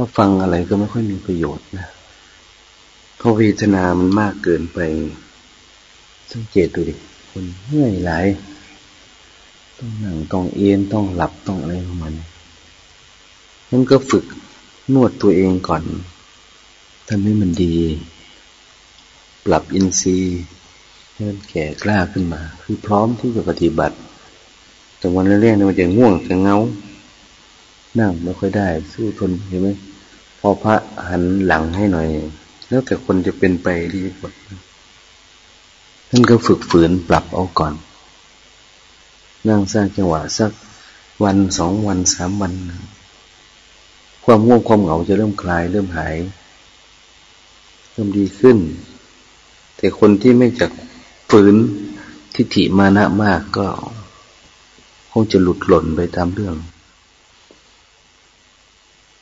ถ้าฟังอะไรก็ไม่ค่อยมีประโยชน์นะเพราะเวทนามันมากเกินไปสังเกตดูดิคนเหนื่อยหลายต้องนั่งต้องเอ็นต้องหลับต้องอะไรของมันนั่นก็ฝึกนวดตัวเองก่อนทำให้มันดี ปรับอินทรีย์ให้มันแก่กล้าขึ้นมา คือพร้อมที่จะปฏิบัติ แต่วันแรกๆเนี่ยมันจะง่วงจะเงา นั่งไม่ค่อยได้ สู้ทนเห็นไหม พอพระหันหลังให้หน่อย แล้วแต่คนจะเป็นไปดีกว่าท่านก็ฝึกฝืนปรับเอาก่อน นั่งสร้างจังหวะสักวันสองวันสามวัน ความง่วงความเหงาจะเริ่มคลาย เริ่มหาย เริ่มดีขึ้น แต่คนที่ไม่จักฝืนทิฏฐิมานะมากก็ คงจะหลุดหล่นไปตามเรื่อง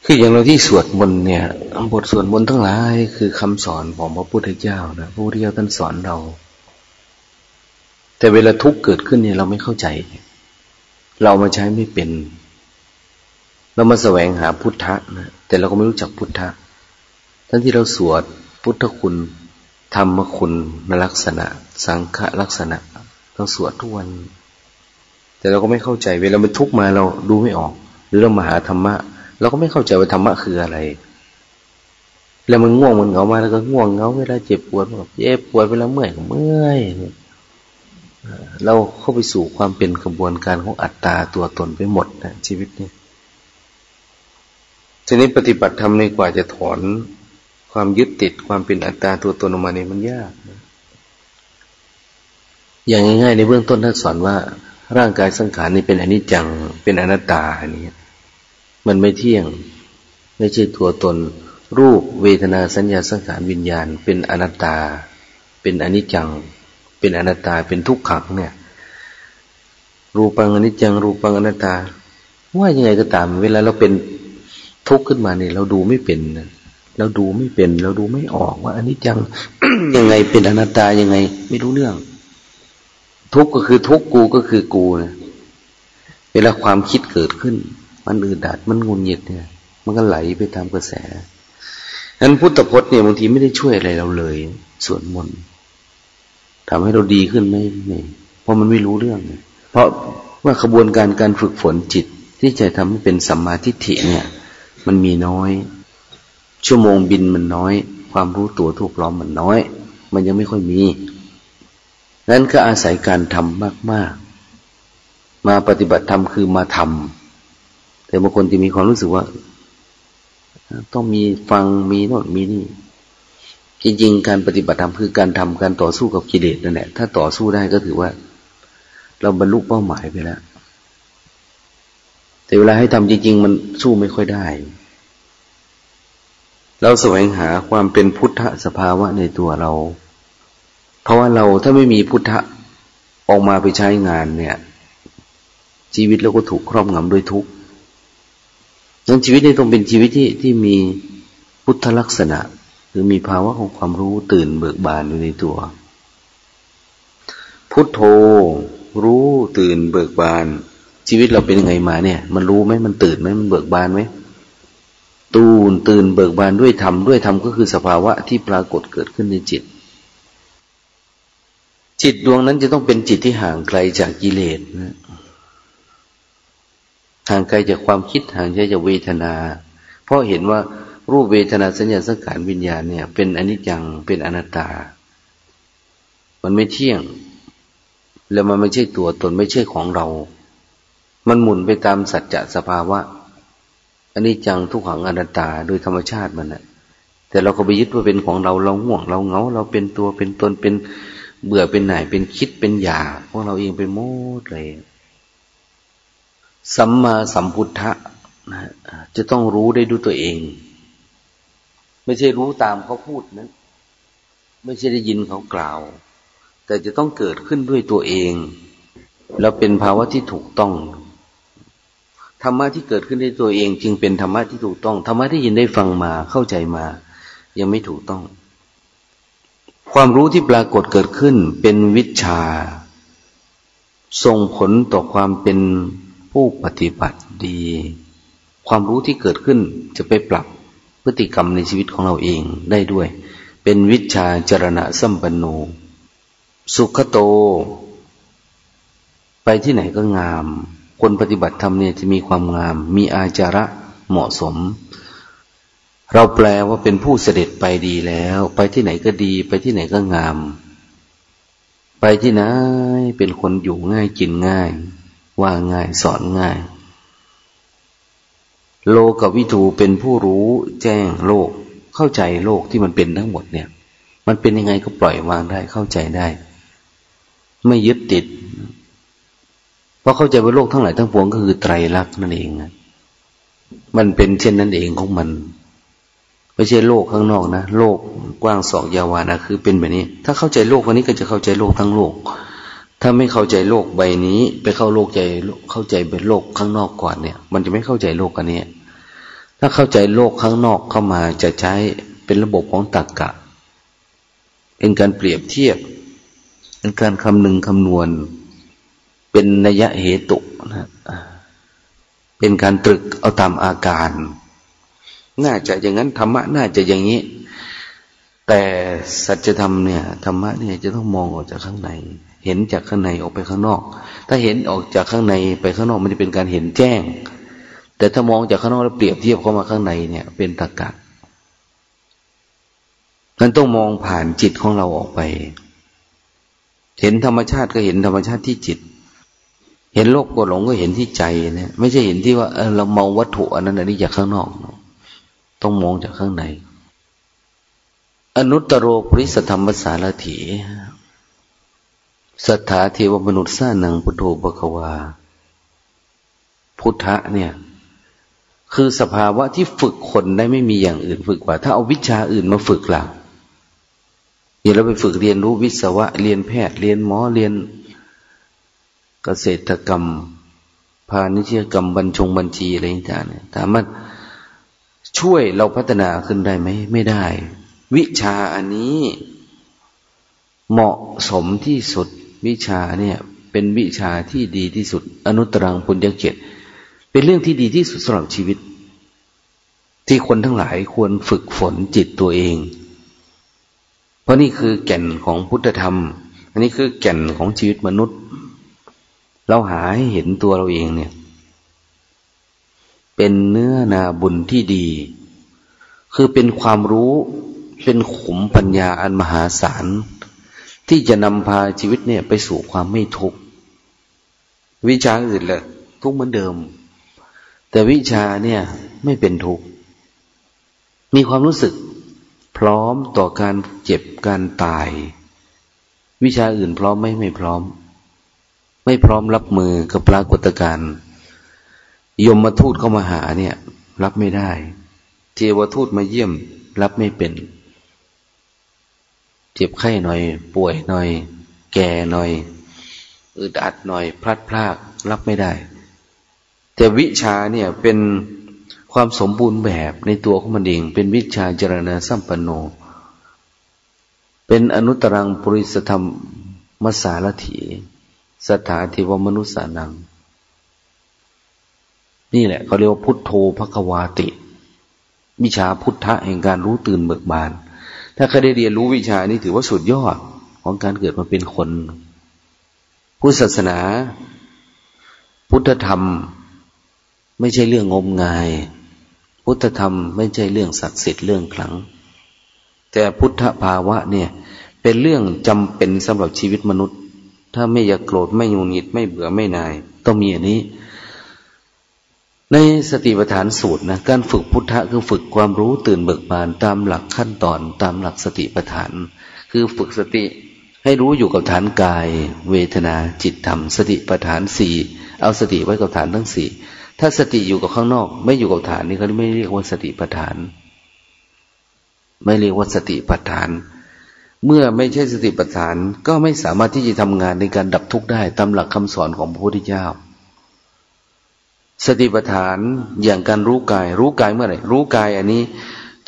คืออย่างเราที่สวดมนต์เนี่ยบทสวดมนต์ทั้งหลายคือคำสอนของพระพุทธเจ้านะพระพุทธเจ้าท่านสอนเรา แต่เวลาทุกข์เกิดขึ้นเนี่ยเราไม่เข้าใจ เรามาใช้ไม่เป็น เรามาแสวงหาพุทธะนะแต่เราก็ไม่รู้จักพุทธะทั้งที่เราสวดพุทธคุณธรรมคุณนลักษณะ สังฆลักษณะเราสวดทุกวัน แต่เราก็ไม่เข้าใจ เวลามันทุกข์มาเราดูไม่ออกหรือเรามาหาธรรมะ เราก็ไม่เข้าใจว่าธรรมะคืออะไร แล้วมันง่วงมันเหงามาแล้วก็ง่วงเหงาเวลาเจ็บปวดแบบเจ็บปวดเวลาเมื่อยเมื่อยเราเข้าไปสู่ความเป็นกระบวนการของอัตตาตัวตนไปหมดนะชีวิตนี้ทีนี้ปฏิบัติธรรมในกว่าจะถอนความยึดติดความเป็นอัตตาตัวตนออกมาเนี่ยมันยากนะอย่างง่ายๆในเบื้องต้นท่านสอนว่า ร่างกายสังขารนี่เป็นอนิจจังเป็นอนัตตาอันนี้ มันไม่เที่ยง ไม่ใช่ตัวตน รูปเวทนาสัญญาสังขารวิญญาณ เป็นอนัตตา เป็นอนิจจัง เป็นอนัตตาเป็นทุกขังเนี่ย รูปังอนิจจัง รูปังอนัตตา ว่ายังไงก็ตาม เวลาเราเป็นทุกข์ขึ้นมาเนี่ยเราดูไม่เป็นเราดูไม่เป็น เราดูไม่ออกว่าอนิจจังยังไงเป็นอนัตตายังไง ไม่รู้เรื่อง ทุกข์ก็คือทุกข์กูก็คือกูนะเวลาความคิดเกิดขึ้น มันอืดดัดมันงุนหงิดเนี่ย มันก็ไหลไปตามกระแสนั้นพุทธพจน์เนี่ยบางทีไม่ได้ช่วยอะไรเราเลยส่วนมนต์ทำให้เราดีขึ้นไหมไม่เพราะมันไม่รู้เรื่อง เพราะว่าขบวนการการฝึกฝนจิตที่จะทำให้เป็นสัมมาทิฏฐิเนี่ย มันมีน้อย ชั่วโมงบินมันน้อย ความรู้ตัวทุกล้อมมันน้อย มันยังไม่ค่อยมีนั้นก็อาศัยการทำมาก ๆ มาปฏิบัติธรรมคือมาทำ แต่บางคนจะมีความรู้สึกว่า ต้องมีฟังมีโน่นมีนี่ จริง ๆ การปฏิบัติธรรมคือการทำการต่อสู้กับกิเลสนั่นแหละถ้าต่อสู้ได้ก็ถือว่า เราบรรลุเป้าหมายไปแล้วแต่เวลาให้ทำจริง ๆ มันสู้ไม่ค่อยได้ เราแสวงหาความเป็นพุทธสภาวะในตัวเรา เพราะว่าเราถ้าไม่มีพุทธะออกมาไปใช้งานเนี่ย ชีวิตเราก็ถูกครอบงำด้วยทุกข์ นั้นชีวิตนี้ต้องเป็นชีวิตที่ที่มีพุทธลักษณะ คือมีภาวะของความรู้ตื่นเบิกบานอยู่ในตัว พุทโธรู้ตื่นเบิกบาน ชีวิตเราเป็นยังไงมาเนี่ย มันรู้ไหมมันตื่นไหมมันเบิกบานไหมตูนตื่นเบิกบานด้วยธรรมด้วยธรรมก็คือสภาวะที่ปรากฏเกิดขึ้นในจิต จิตดวงนั้นจะต้องเป็นจิตที่ห่างไกลจากกิเลสนะ ห่างไกลจากความคิดห่างไกลจากเวทนา เพราะเห็นว่ารูปเวทนาสัญญาสังขารวิญญาณเนี่ย เป็นอนิจจังเป็นอนัตตา มันไม่เที่ยง แล้วมันไม่ใช่ตัวตนไม่ใช่ของเรา มันหมุนไปตามสัจจะสภาวะอันนี้จังทุกขังอนัตตาโดยธรรมชาติมันนะแต่เราก็ไปยึดว่าเป็นของเราเราห่วง เราเงา เราเป็นตัวเป็นตนเป็นเบื่อเป็นไหนเป็นคิดเป็นอยากพวกเราเองเป็นโมดเลย สัมมาสัมพุทธะนะจะต้องรู้ได้ด้วยตัวเอง ไม่ใช่รู้ตามเขาพูดนั้นไม่ใช่ได้ยินเขากล่าว แต่จะต้องเกิดขึ้นด้วยตัวเอง แล้วเป็นภาวะที่ถูกต้องธรรมะที่เกิดขึ้นในตัวเอง จึงเป็นธรรมะที่ถูกต้องธรรมะที่ยินได้ฟังมาเข้าใจมา ยังไม่ถูกต้อง ความรู้ที่ปรากฏเกิดขึ้นเป็นวิชา ส่งผลต่อความเป็น ผู้ปฏิบัติดี ความรู้ที่เกิดขึ้นจะไปปรับพฤติกรรมในชีวิตของเราเองได้ด้วย เป็นวิชาจรณะสัมปันโน สุขโต ไปที่ไหนก็งาม คนปฏิบัติธรรมเนี่ยจะมีความงาม มีอาจาระเหมาะสม เราแปลว่าเป็นผู้เสด็จไปดีแล้ว ไปที่ไหนก็ดี ไปที่ไหนก็งาม ไปที่ไหนเป็นคนอยู่ง่ายกินง่าย ว่าง่ายสอนง่าย โลกวิถูเป็นผู้รู้แจ้งโลก เข้าใจโลกที่มันเป็นทั้งหมดเนี่ย มันเป็นยังไงก็ปล่อยวางได้เข้าใจได้ ไม่ยึดติด เพราะเข้าใจว่าโลกทั้งหลายทั้งปวงก็คือไตรลักษณ์นั่นเองนะมันเป็นเช่นนั้นเองของมัน ไม่ใช่โลกข้างนอกนะ โลกกว้างสองยาวานะคือเป็นแบบนี้ ถ้าเข้าใจโลกวันนี้ก็จะเข้าใจโลกทั้งโลก ถ้าไม่เข้าใจโลกใบนี้ ไปเข้าโลกใจเข้าใจเป็นโลกข้างนอกก่อนเนี่ย มันจะไม่เข้าใจโลกอันนี้ถ้าเข้าใจโลกข้างนอกเข้ามาจะใช้เป็นระบบของตรรกกะ เป็นการเปรียบเทียบ เป็นการคำนึงคำนวณ เป็นนัยเหตุนะเป็นการตรึกเอาตามอาการ น่าจะอย่างนั้นธรรมะน่าจะอย่างนี้ แต่สัจธรรมเนี่ยธรรมะเนี่ยจะต้องมองออกจากข้างใน เห็นจากข้างในออกไปข้างนอก ถ้าเห็นออกจากข้างในไปข้างนอกมันจะเป็นการเห็นแจ้ง แต่ถ้ามองจากข้างนอกแล้วเปรียบเทียบเข้ามาข้างในเนี่ย เป็นตรกะมันต้องมองผ่านจิตของเราออกไป เห็นธรรมชาติก็เห็นธรรมชาติที่จิต เห็นโลกกดหลงก็เห็นที่ใจเนี่ยไม่ใช่เห็นที่ว่าเออเรามองวัตถุอันนั้นอันนี้จากข้างนอก ต้องมองจากข้างในอนุตตรโรปริสธรรมสารถี สัทธาเทวมนุษย์สานังพุทโธปะควา พุทธะเนี่ย คือสภาวะที่ฝึกคนได้ไม่มีอย่างอื่นฝึกกว่า ถ้าเอาวิชาอื่นมาฝึกล่ะอย่าเราไปฝึกเรียนรู้วิศวะ เรียนแพทย์เรียนหมอเรียนเกษตรกรรมพาณิชยกรรมบัญชงบัญชีอะไรต่างๆเนี่ยถามว่าช่วยเราพัฒนาขึ้นได้ไหมไม่ได้ วิชาอันนี้เหมาะสมที่สุด วิชาเนี่ยเป็นวิชาที่ดีที่สุด อนุตรังปุญญเกตเป็นเรื่องที่ดีที่สุดสำหรับชีวิต ที่คนทั้งหลายควรฝึกฝนจิตตัวเอง เพราะนี่คือแก่นของพุทธธรรม อันนี้คือแก่นของชีวิตมนุษย์ เราหาให้เห็นตัวเราเองเนี่ย เป็นเนื้อนาบุญที่ดี คือเป็นความรู้เป็นขุมปัญญาอันมหาศาล ที่จะนำพาชีวิตเนี่ย ไปสู่ความไม่ทุกข์วิชาอื่นเลยทุกเหมือนเดิม แต่วิชาเนี่ยไม่เป็นทุกข์มีความรู้สึก พร้อมต่อการเจ็บการตาย วิชาอื่นพร้อมไหมไม่พร้อม ไม่พร้อมรับมือกับปรากฏการณ์ยมมาทูตเข้ามาหาเนี่ย รับไม่ได้ เทวทูตมาเยี่ยม รับไม่เป็น เจ็บไข้หน่อย ป่วยหน่อย แก่หน่อย อึดอัดหน่อย พลัดพราก รับไม่ได้ แต่วิชาเนี่ยเป็นความสมบูรณ์แบบในตัวของมันเอง เป็นวิชาจรณะสัมปันโน เป็นอนุตรังปริสธรรมมสารถีสถาธิวมนุษสานัง นี่แหละเขาเรียกว่าพุทโธภควาติ วิชาพุทธะแห่งการรู้ตื่นเบิกบาน ถ้าใครได้เรียนรู้วิชานี้ถือว่าสุดยอดของการเกิดมาเป็นคน พุทธศาสนา พุทธธรรม ไม่ใช่เรื่องงมงาย พุทธธรรมไม่ใช่เรื่องศักดิ์สิทธิ์เรื่องขลัง แต่พุทธภาวะเนี่ย เป็นเรื่องจำเป็นสำหรับชีวิตมนุษย์ ถ้าไม่อยากโกรธไม่ยุงิดไม่เบื่อไม่นาย ต้องมีอันนี้ ในสติปัฏฐานสูตรนะการฝึกพุทธะคือฝึกความรู้ตื่นเบิกบานตามหลักขั้นตอนตามหลักสติปัฏฐาน คือฝึกสติให้รู้อยู่กับฐานกาย เวทนาจิตธรรม สติปัฏฐานสี่เอาสติไว้กับฐานทั้งสี่ถ้าสติอยู่กับข้างนอก ไม่อยู่กับฐานนี่เขาไม่เรียกว่าสติปัฏฐาน ไม่เรียกว่าสติปัฏฐาน เมื่อไม่ใช่สติปัฏฐานก็ไม่สามารถที่จะทำงานในการดับทุกข์ได้ตามหลักคำสอนของพระพุทธเจ้า สติปัฏฐานอย่างการรู้กาย รู้กายเมื่อไหร่รู้กายอันนี้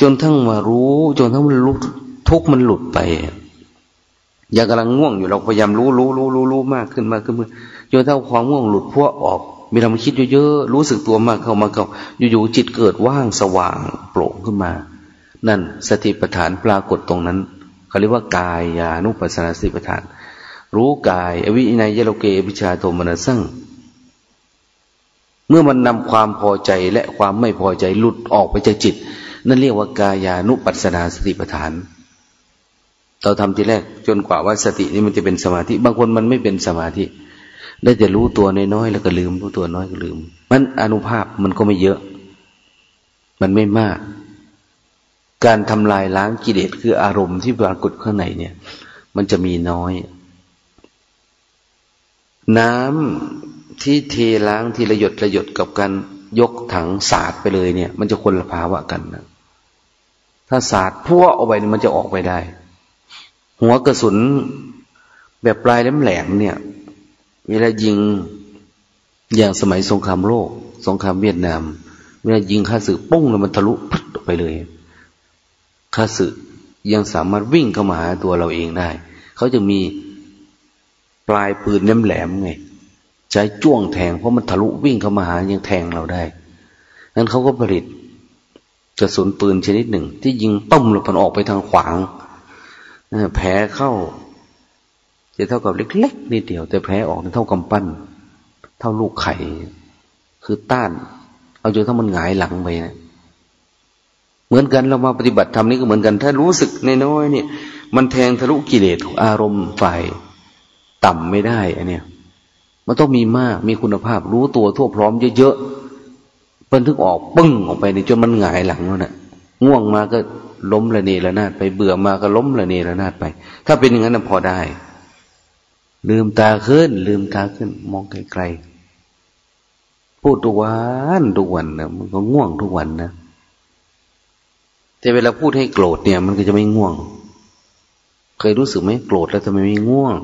จนทั้งมารู้ จนทั้งมันรู้ทุกมันหลุดไป อย่างกำลังง่วงอยู่เราพยายามรู้รู้รู้รู้รู้มากขึ้นมากขึ้นจนถ้าความง่วงหลุดพวกออกมีเรามาคิดเยอะๆรู้สึกตัวมากเข้ามาเข้าอยู่ๆจิตเกิดว่างสว่างโปร่งขึ้นมา นั่นสติปัฏฐานปรากฏตรงนั้นเขาเรียกว่ากายานุปัสสนาสติปัฏฐาน รู้กาย อวินัยยโลเกวิชาโทมนัสซัง เมื่อมันนำความพอใจและความไม่พอใจหลุดออกไปจากจิต นั่นเรียกว่ากายานุปัสสนาสติปัฏฐาน เราทำทีแรกจนกว่าว่าสตินี่มันจะเป็นสมาธิ บางคนมันไม่เป็นสมาธิ ได้แต่รู้ตัวน้อยๆแล้วก็ลืมรู้ตัวน้อยก็ลืม มันอนุภาพมันก็ไม่เยอะ มันไม่มาก การทำลายล้างกิเลสคืออารมณ์ที่ปรากฏข้างในเนี่ย มันจะมีน้อย น้ำ ที่เทล้างทีละหยดละหยดกับการยกถังสาดไปเลยเนี่ย มันจะคนละภาวะกันนะถ้าสาดพัวเอาไปมันจะออกไปได้ หัวกระสุนแบบปลายแหลมๆเนี่ย เวลายิงอย่างสมัยสงครามโลก สงครามเวียดนาม เวลายิงข้าศึกปุ้งแล้วมันทะลุพัดออกไปเลยข้าศึกยังสามารถวิ่งเข้ามาหาตัวเราเองได้ เขาจะมีปลายปืนแหลมๆไง ใช้จ้วงแทง เพราะมันทะลุวิ่งเข้ามาหายังแทงเราได้นั้นเขาก็ผลิตกระสุนปืนชนิดหนึ่ง ที่ยิงต้มหรือมันออกไปทางขวางแผลเข้า จะเท่ากับเล็กๆนิดเดียว แต่แผลออกเท่ากำปั้น เท่าลูกไข่ คือต้าน เอาจนถ้ามันหงายหลังไปนะเหมือนกันเรามาปฏิบัติธรรมนี่ก็เหมือนกัน ถ้ารู้สึกนน้อยๆเนี่ย มันแทงทะลุกิเลสอารมณ์ฝ่าย ต่ำไม่ได้อันเนี้ย มันต้องมีมาก มีคุณภาพ รู้ตัวทั่วพร้อมเยอะๆเปิ้นถึงออกปึ้งออกไปนี่จนมันหงายหลังแล้วนะ่ะ ง่วงมาก็ล้มละเนระนาดไปเบื่อมาก็ล้มละเนระนาดไป ถ้าเป็นอย่างนั้นพอได้ ลืมตาขึ้น ลืมตาขึ้น มองไกลๆพูดทุกวันทุกวันนะมันก็ง่วงทุกวันนะแต่เวลาพูดให้โกรธเนี่ย มันก็จะไม่ง่วง เคยรู้สึกไหมโกรธแล้วทำไมไม่ง่วง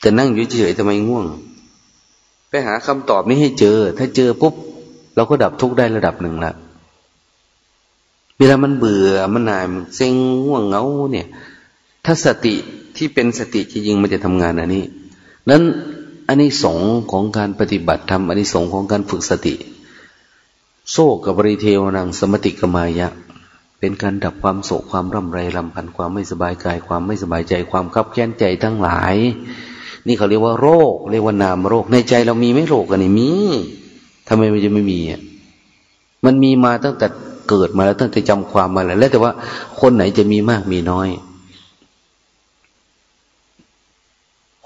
แต่นั่งอยู่เฉยๆทำไมง่วง ไปหาคำตอบนี้ให้เจอ ถ้าเจอปุ๊บ เราก็ดับทุกข์ได้ระดับหนึ่งละเวลามันเบื่อมันหน่ายมันเซ็งง่วงเงาเนี่ย ถ้าสติที่เป็นสติจริงๆมันจะทำงานอันนี้นั้นอันนี้สงของการปฏิบัติธรรมอันนี้สงของการฝึกสติ โซกับบริเทวนังสมติกมายะ เป็นการดับความโศกความร่ำไรลำพันความไม่สบายกายความไม่สบายใจความคับแค้นใจทั้งหลาย นี่เขาเรียกว่าโรค เรียกว่านามโรค ในใจเรามีไม่โรคกันนี่มีทำไมมันจะไม่มีอะมันมีมาตั้งแต่เกิดมาแล้วตั้งแต่จำความมาแล้วแล้วแต่ว่าคนไหนจะมีมากมีน้อย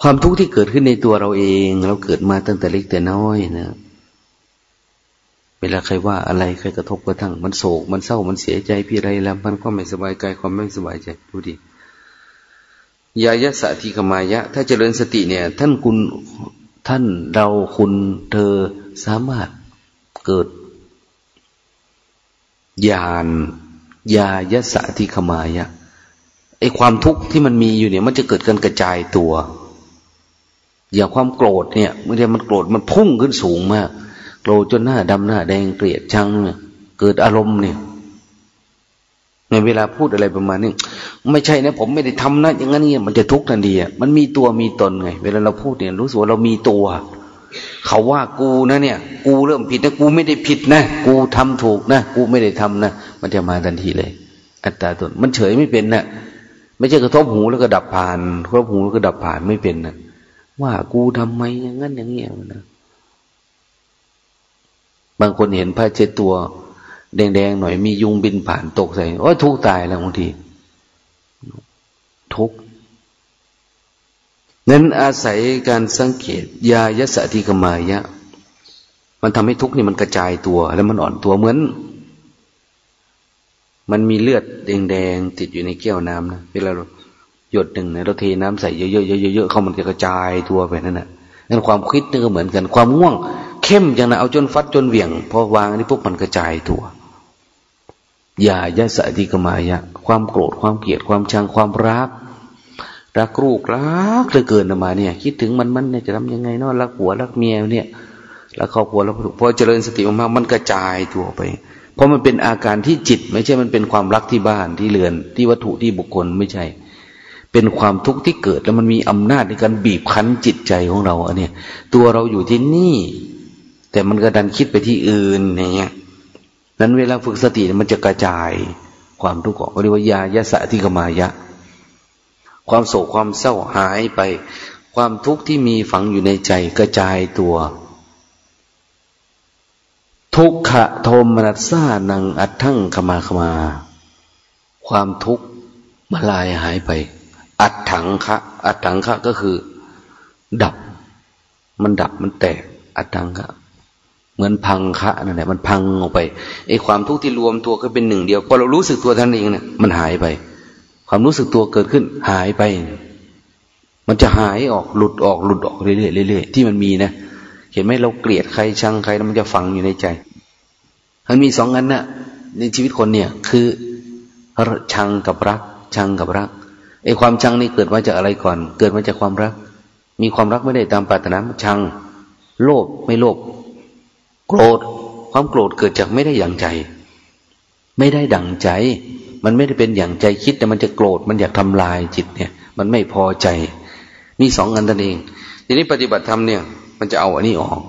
ความทุกข์ที่เกิดขึ้นในตัวเราเอง เราเกิดมาตั้งแต่เล็กแต่น้อยนะเวลาใครว่าอะไรใครกระทบกระทั่ง มันโศกมันเศร้ามันเสียใจพี่ไรแล้วมันก็ไม่สบายกายความไม่สบายใจดูดิ ยายะสติขมายะ ถ้าเจริญสติเนี่ย ท่านคุณท่านเราคุณเธอสามารถเกิดญาณยายะสติขมายะไอความทุกข์ที่มันมีอยู่เนี่ย มันจะเกิดการกระจายตัว อย่างความโกรธเนี่ยเมื่อมันโกรธมันพุ่งขึ้นสูงมาก โกรธจนหน้าดำหน้าแดงเกลียดชังเนี่ยเกิดอารมณ์เนี่ย ในเวลาพูดอะไรประมาณนี้ไม่ใช่นะผมไม่ได้ทำนะอย่างนั้นเนี่ยมันจะทุกข์ทันทีอะมันมีตัวมีตนไง เวลาเราพูดเนี่ยรู้สึกว่าเรามีตัว เขาว่ากูนะเนี่ย กูเริ่มผิดนะกูไม่ได้ผิดนะกูทำถูกนะกูไม่ได้ทำนะมันจะมาทันทีเลย อัตตาตนมันเฉยไม่เป็นนะไม่ใช่กระทบหูแล้วก็ดับผ่านกระทบหูแล้วก็ดับผ่านไม่เป็นนะว่ากูทำไมอย่างนั้นอย่างเงี้ยนะบางคนเห็นผ้าเช็ดตัว แดงๆหน่อยมียุงบินผ่านตกใส่โอ้ยทุกตายแล้วบางที ทุกนั้นอาศัยการสังเกต ยายสติกมายะ มันทำให้ทุกนี่มันกระจายตัว แล้วมันอ่อนตัวเหมือน มันมีเลือดแดงๆติดอยู่ในแก้วน้ำนะเวลาเราหยดหนึ่งนะเราเทน้ำใส่เยอะๆเยอะๆเข้ามันจะกระจายตัวไปนั่นแหละนั่นความคิดนี่ก็เหมือนกัน ความง่วง เข้มอย่างนั้นเอาจนฟัดจนเหวี่ยงพอวางนี่พวกมันกระจายตัว อย่ายะสติกมายะ ความโกรธความเกลียดความชังความรัก รักลูกรักเหลือเกินมาเนี่ย คิดถึงมันมันเนี่ยจะทำยังไงเนาะรักผัวรักเมียเนี่ยรักครอบครัวแล้วพอเจริญสติมากมันกระจายตัวไป เพราะมันเป็นอาการที่จิต ไม่ใช่มันเป็นความรักที่บ้านที่เรือนที่วัตถุที่บุคคลไม่ใช่ เป็นความทุกข์ที่เกิดแล้วมันมีอำนาจในการบีบคั้นจิตใจของเราอันเนี้ยตัวเราอยู่ที่นี่ แต่มันก็ดันคิดไปที่อื่นอย่างเงี้ย นั้นเวลาฝึกสติมันจะกระจายความทุกข์ออกเรียกว่ายายะสะทิกมายะ ความโศกความเศร้าหายไป ความทุกข์ที่มีฝังอยู่ในใจกระจายตัว ทุกขะโทมนัสซานังอัตทั้งขมาขมา ความทุกข์มาลายหายไป อัดถังคะอัดถังคะก็คือ ดับ มันดับมันแตก อัดถังคะ เหมือนพังคะนั่นแหละมันพังออกไปไอ้ความทุกข์ที่รวมตัวก็เป็นหนึ่งเดียวพอเรารู้สึกตัวท่านเองเนี่ยมันหายไป ความรู้สึกตัวเกิดขึ้นหายไป มันจะหายออกหลุดออกหลุดออกเรื่อยๆเรื่อยๆที่มันมีนะเห็นไหมเราเกลียดใครชังใครแล้วมันจะฝังอยู่ในใจมันมีสองอันนะ่ะ ในชีวิตคนเนี่ย คือชังกับรัก ชังกับรักไอ้ความชังนี่เกิดมาจากอะไรก่อน เกิดมาจากความรัก มีความรักไม่ได้ตามปรารถนาชัง โลภไม่โลภ โกรธ ความโกรธเกิดจากไม่ได้อย่างใจ ไม่ได้ดั่งใจ มันไม่ได้เป็นอย่างใจคิดแต่มันจะโกรธมันอยากทำลายจิตเนี่ย มันไม่พอใจ มีสองอันนั่นเอง ทีนี้ปฏิบัติธรรมเนี่ย มันจะเอาอันนี้ออก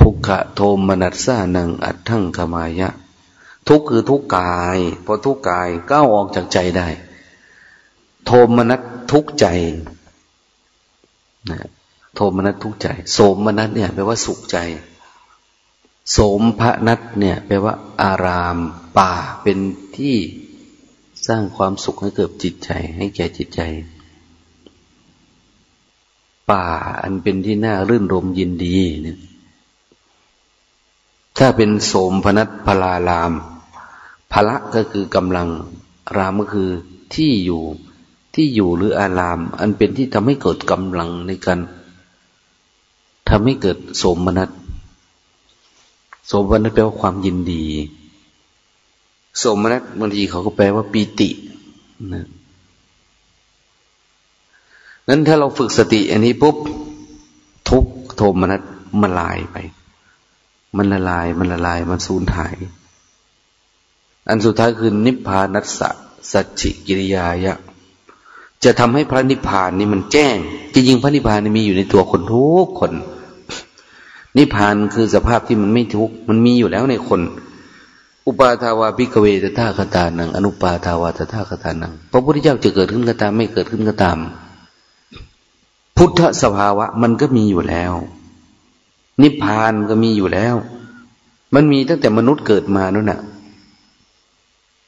ทุกขะโทมนัสสานังอัตถังขมายะ ทุกคือทุกกายพอทุกกายก้าวออกจากใจได้ โทมนัสทุกใจนะโทมนัสทุกใจ โสมนัสเนี่ยแปลว่าสุขใจ โสมพระนัตเนี่ยแปลว่า อารามป่าเป็นที่สร้างความสุขให้เกิดจิตใจ ให้แก่จิตใจ ป่าอันเป็นที่น่ารื่นรมยินดีเนี่ยถ้าเป็นโสมพนัตพลารามพละก็คือกำลังรามก็คือที่อยู่ที่อยู่หรืออาราม อันเป็นที่ทำให้เกิดกำลังในการทำให้เกิดโสมนัส สมนัสแปลว่าความยินดี สมนัสบางทีเขาก็แปลว่าปีตินะนั้นถ้าเราฝึกสติ อันนี้ปุ๊บทุกโทมนัสมันลายไป มันละลาย มันละลาย มันสูญหาย อันสุดท้ายคือนิพพานัสสะสัจจิกิริยายะ จะทำให้พระนิพพานนี่มันแจ้ง จริงๆพระนิพพานมีอยู่ในตัวคนทุกคน นิพพานคือสภาพที่มันไม่ทุกข์มันมีอยู่แล้วในคน อุปาทาวาพิกเวตถาคตานัง อนุปาทาวาตถาคตานังพระพุทธเจ้าจะเกิดขึ้นก็ตามไม่เกิดขึ้นก็ตาม พุทธสภาวะมันก็มีอยู่แล้ว นิพพานก็มีอยู่แล้ว มันมีตั้งแต่มนุษย์เกิดมานั่นน่ะ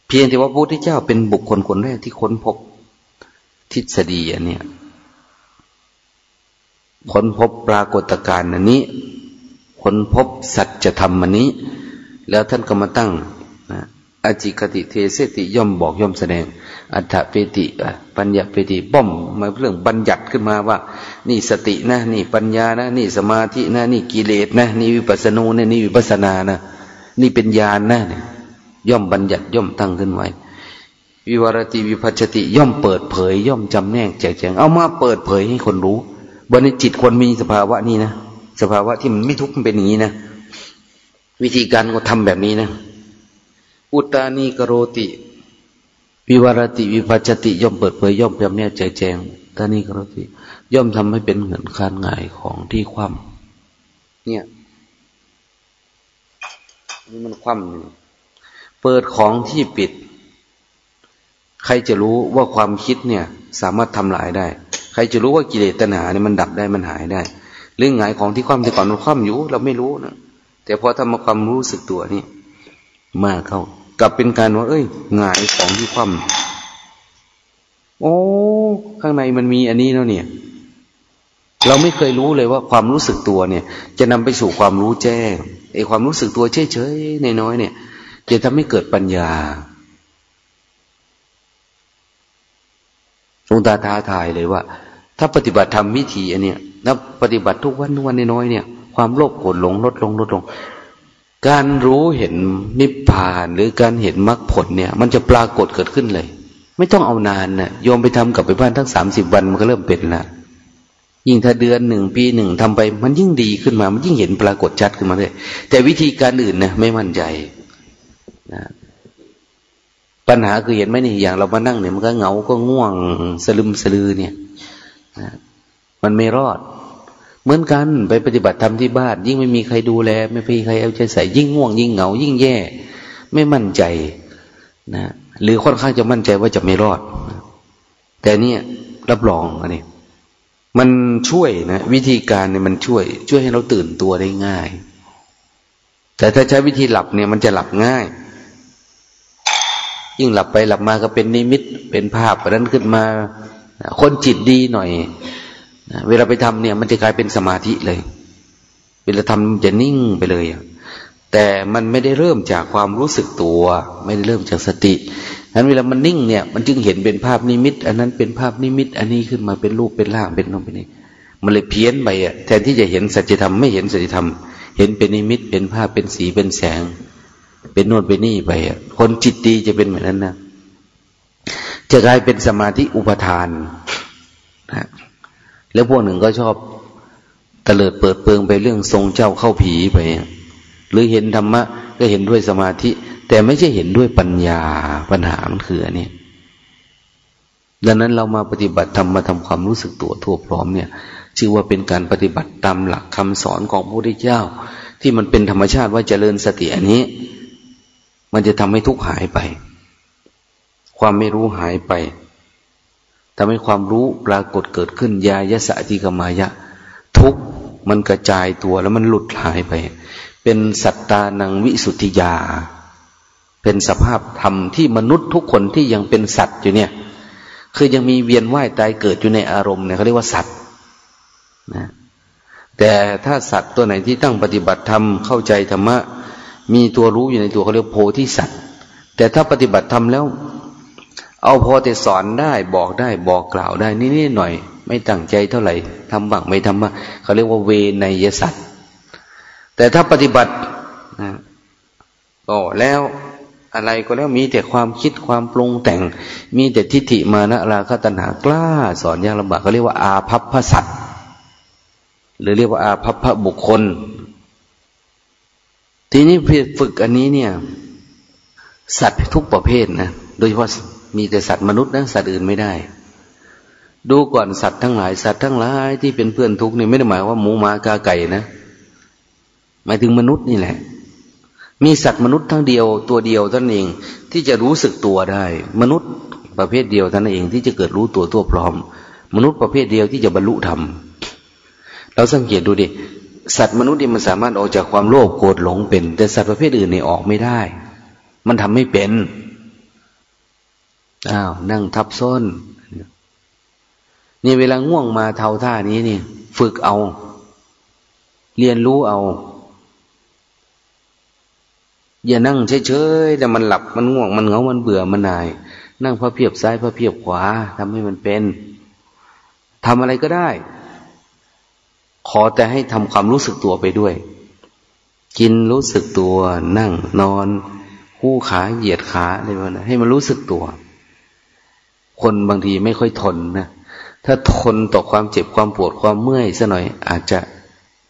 เพียงแต่ว่าพระพุทธเจ้าเป็นบุคคลคนแรกที่ค้นพบทฤษฎีอันเนี้ยค้นพบปรากฏการณ์อันนี้ ค้นพบสัจธรรมอันนี้ แล้วท่านก็มาตั้งอจิกติเทเสติย่อมบอกย่อมแสดง อัฏฐเปติปัญญาเปติป้อมมาเรื่องบัญญัติขึ้นมาว่า นี่สตินะ นี่ปัญญานะ นี่สมาธินะ นี่กิเลสนะ นี่วิปัสสนูนะนี่วิปัสนานะ นี่เป็นญาณนะย่อมบัญญัติย่อมตั้งขึ้นไว้ วิวรติวิพัชติย่อมเปิดเผย ย่อมจำแนกแจกแจงเอามาเปิดเผยให้คนรู้บนในจิตคนมีสภาวะนี้นะ สภาวะที่มันไม่ทุกข์มันเป็นอย่างนี้นะวิธีการก็ทำแบบนี้นะ อุตานีกโรติ วิวารติวิภัจติย่อมเปิดเผยย่อมแยบแน่ใจแจงตานีกโรติ ย่อมทำให้เป็นเหมือนคานง่ายของที่คว่ำเนี่ยนี่มันคว่ำเปิดของที่ปิด ใครจะรู้ว่าความคิดเนี่ย สามารถทำลายได้ ใครจะรู้ว่ากิเลสตัณหาเนี่ยมันดับได้มันหายได้ รือหงายของที่คว่ำแต่ก่อนมันคว่ำอยู่ เราไม่รู้นะแต่พอทำมาความรู้สึกตัวนี่มากเข้ากลับเป็นการว่า เอ้ยหงายของที่คว่ำโอ้ข้างในมันมีอันนี้แล้วเนี่ย เราไม่เคยรู้เลยว่าความรู้สึกตัวเนี่ย จะนำไปสู่ความรู้แจ้งไอ้ความรู้สึกตัวเฉยๆน้อยเนี่ย จะทำให้เกิดปัญญาหลวงตาท้าทายเลยว่า ถ้าปฏิบัติธรรมวิธีอันเนี้ย แล้วปฏิบัติทุกวันทุกวันน้อยเนี่ย ความโลภโกรธหลงลดลงลดลง การรู้เห็นนิพพานหรือการเห็นมรรคผลเนี่ย มันจะปรากฏเกิดขึ้นเลย ไม่ต้องเอานานนะ่ะโยมไปทำกับไปบ้านทั้งสามสิบวันมันก็เริ่มเป็นละยิ่งถ้าเดือนหนึ่งปีหนึ่งทำไป มันยิ่งดีขึ้นมา มันยิ่งเห็นปรากฏชัดขึ้นมาเลยแต่วิธีการอื่นนะไม่มั่นใจนะปัญหาคือเห็นไหมนี่อย่างเรามานั่งเนี่ยมันก็เหงาก็ง่วงสลึมสลือเนี่ยนะ มันไม่รอด เหมือนกันไปปฏิบัติธรรมที่บ้านยิ่งไม่มีใครดูแล ไม่มีใครเอาใจใส่ยิ่งง่วง ยิ่งเหงา ยิ่งแย่ ไม่มั่นใจนะหรือค่อนข้างจะมั่นใจว่าจะไม่รอด แต่เนี่ยรับรองอันนี้มันช่วยนะวิธีการเนี่ยมันช่วย ช่วยให้เราตื่นตัวได้ง่าย แต่ถ้าใช้วิธีหลับเนี่ยมันจะหลับง่าย ยิ่งหลับไปหลับมาก็เป็นนิมิตเป็นภาพนั้นขึ้นมา คนจิตดีหน่อย เวลาไปทำเนี่ย มันจะกลายเป็นสมาธิเลย เวลาทำจะนิ่งไปเลยแต่มันไม่ได้เริ่มจากความรู้สึกตัว ไม่ได้เริ่มจากสตินั้นเวลามันนิ่งเนี่ย มันจึงเห็นเป็นภาพนิมิต อันนั้นเป็นภาพนิมิต อันนี้ขึ้นมาเป็นรูปเป็นร่างเป็นโน่นเป็นนี่มันเลยเพี้ยนไปอะแทนที่จะเห็นสัจธรรมไม่เห็นสัจธรรม เห็นเป็นนิมิต เป็นภาพเป็นสีเป็นแสง เป็นโน่นเป็นนี่ไปอะคนจิตดีจะเป็นแบบนั้นนะจะกลายเป็นสมาธิอุปาทานนะ แล้วพวกหนึ่งก็ชอบตะเลิดเปิดเปิงไปเรื่องทรงเจ้าเข้าผีไป หรือเห็นธรรมะ ก็เห็นด้วยสมาธิ แต่ไม่ใช่เห็นด้วยปัญญาปัญหามันคืออันนี้ดังนั้นเรามาปฏิบัติทำมาทำความรู้สึกตัวทั่วพร้อมเนี่ยชื่อว่าเป็นการปฏิบัติตามหลักคำสอนของพระพุทธเจ้า ที่มันเป็นธรรมชาติว่าเจริญสติอันนี้ มันจะทำให้ทุกข์หายไป ความไม่รู้หายไป ทำให้ความรู้ปรากฏเกิดขึ้นยายะสะติกมายะ ทุกมันกระจายตัวแล้วมันหลุดหายไป เป็นสัตตานังวิสุทธิยา เป็นสภาพธรรมที่มนุษย์ทุกคนที่ยังเป็นสัตว์อยู่เนี่ย คือยังมีเวียนว่ายตายเกิดอยู่ในอารมณ์เนี่ยเขาเรียกว่าสัตว์นะแต่ถ้าสัตว์ตัวไหนที่ตั้งปฏิบัติธรรมเข้าใจธรรมะมีตัวรู้อยู่ในตัวเขาเรียกโพธิสัตว์ แต่ถ้าปฏิบัติธรรมแล้ว เอาพอแต่สอนได้บอกได้บอกกล่าวได้นิดๆหน่อย ไม่ตั้งใจเท่าไหร่ทำบังไม่ทำมาเขาเรียกว่าเวนยสัตว์แต่ถ้าปฏิบัตินะก็แล้วอะไรก็แล้วมีแต่ความคิดความปรุงแต่ง มีแต่ทิฏฐิมานะราคะตัณหากล้า สอนยากลำบากเขาเรียกว่าอาภัพพสัตว์หรือเรียกว่าอาภัพพบุคคล ทีนี้ฝึกอันนี้เนี่ย สัตว์ทุกประเภทนะโดยเฉพาะ มีแต่สัตว์มนุษย์นะสัตว์อื่นไม่ได้ ดูก่อนสัตว์ทั้งหลายสัตว์ทั้งหลายที่เป็นเพื่อนทุกข์นี่ไม่ได้หมายว่าหมูหมากาไก่นะหมายถึงมนุษย์นี่แหละ มีสัตว์มนุษย์ทั้งเดียวตัวเดียวท่านเองที่จะรู้สึกตัวได้ มนุษย์ประเภทเดียวท่านเองที่จะเกิดรู้ตัวตัวพร้อม มนุษย์ประเภทเดียวที่จะบรรลุธรรมเราสังเกตดูดิสัตว์มนุษย์นี่มันสามารถออกจากความโลภโกรธหลงเป็น แต่สัตว์ประเภทอื่นนี่ออกไม่ได้ มันทำไม่เป็น อ้าวนั่งทับซ้นนี่เวลาง่วงมาเท่าท่านี้นี่ ฝึกเอา เรียนรู้เอา อย่านั่งเฉยๆแต่มันหลับมันง่วงมันเหงามันเบื่อมันนาย นั่งพระเพียบซ้ายพระเพียบขวาทำให้มันเป็นทำอะไรก็ได้ ขอแต่ให้ทำความรู้สึกตัวไปด้วย กินรู้สึกตัว นั่งนอน คู่ขาเหยียดขาอะไรแบบนั้นให้มันรู้สึกตัว คนบางทีไม่ค่อยทนนะถ้าทนต่อความเจ็บความปวดความเมื่อยซะหน่อย อาจจะ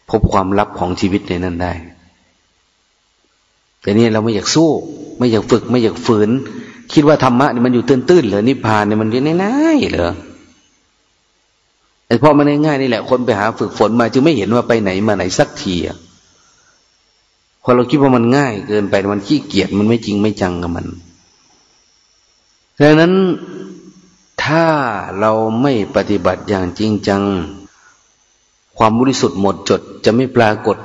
พบความลับของชีวิตในนั้นได้ แต่นี่เราไม่อยากสู้ ไม่อยากฝึก ไม่อยากฝืน คิดว่าธรรมะนี่มันอยู่ตื้นๆเหรอนิพพานเนี่ยมันเรียนง่ายๆเหรอไอ้พอมันง่ายๆนี่แหละ คนไปหาฝึกฝนมาจึงไม่เห็นว่าไปไหนมาไหนสักทีอะพอเราคิดว่ามันง่ายเกินไปมันขี้เกียจมันไม่จริงไม่จังกับมันดังนั้น ถ้าเราไม่ปฏิบัติอย่างจริงจัง ความบริสุทธิ์หมดจดจะไม่ปรากฏ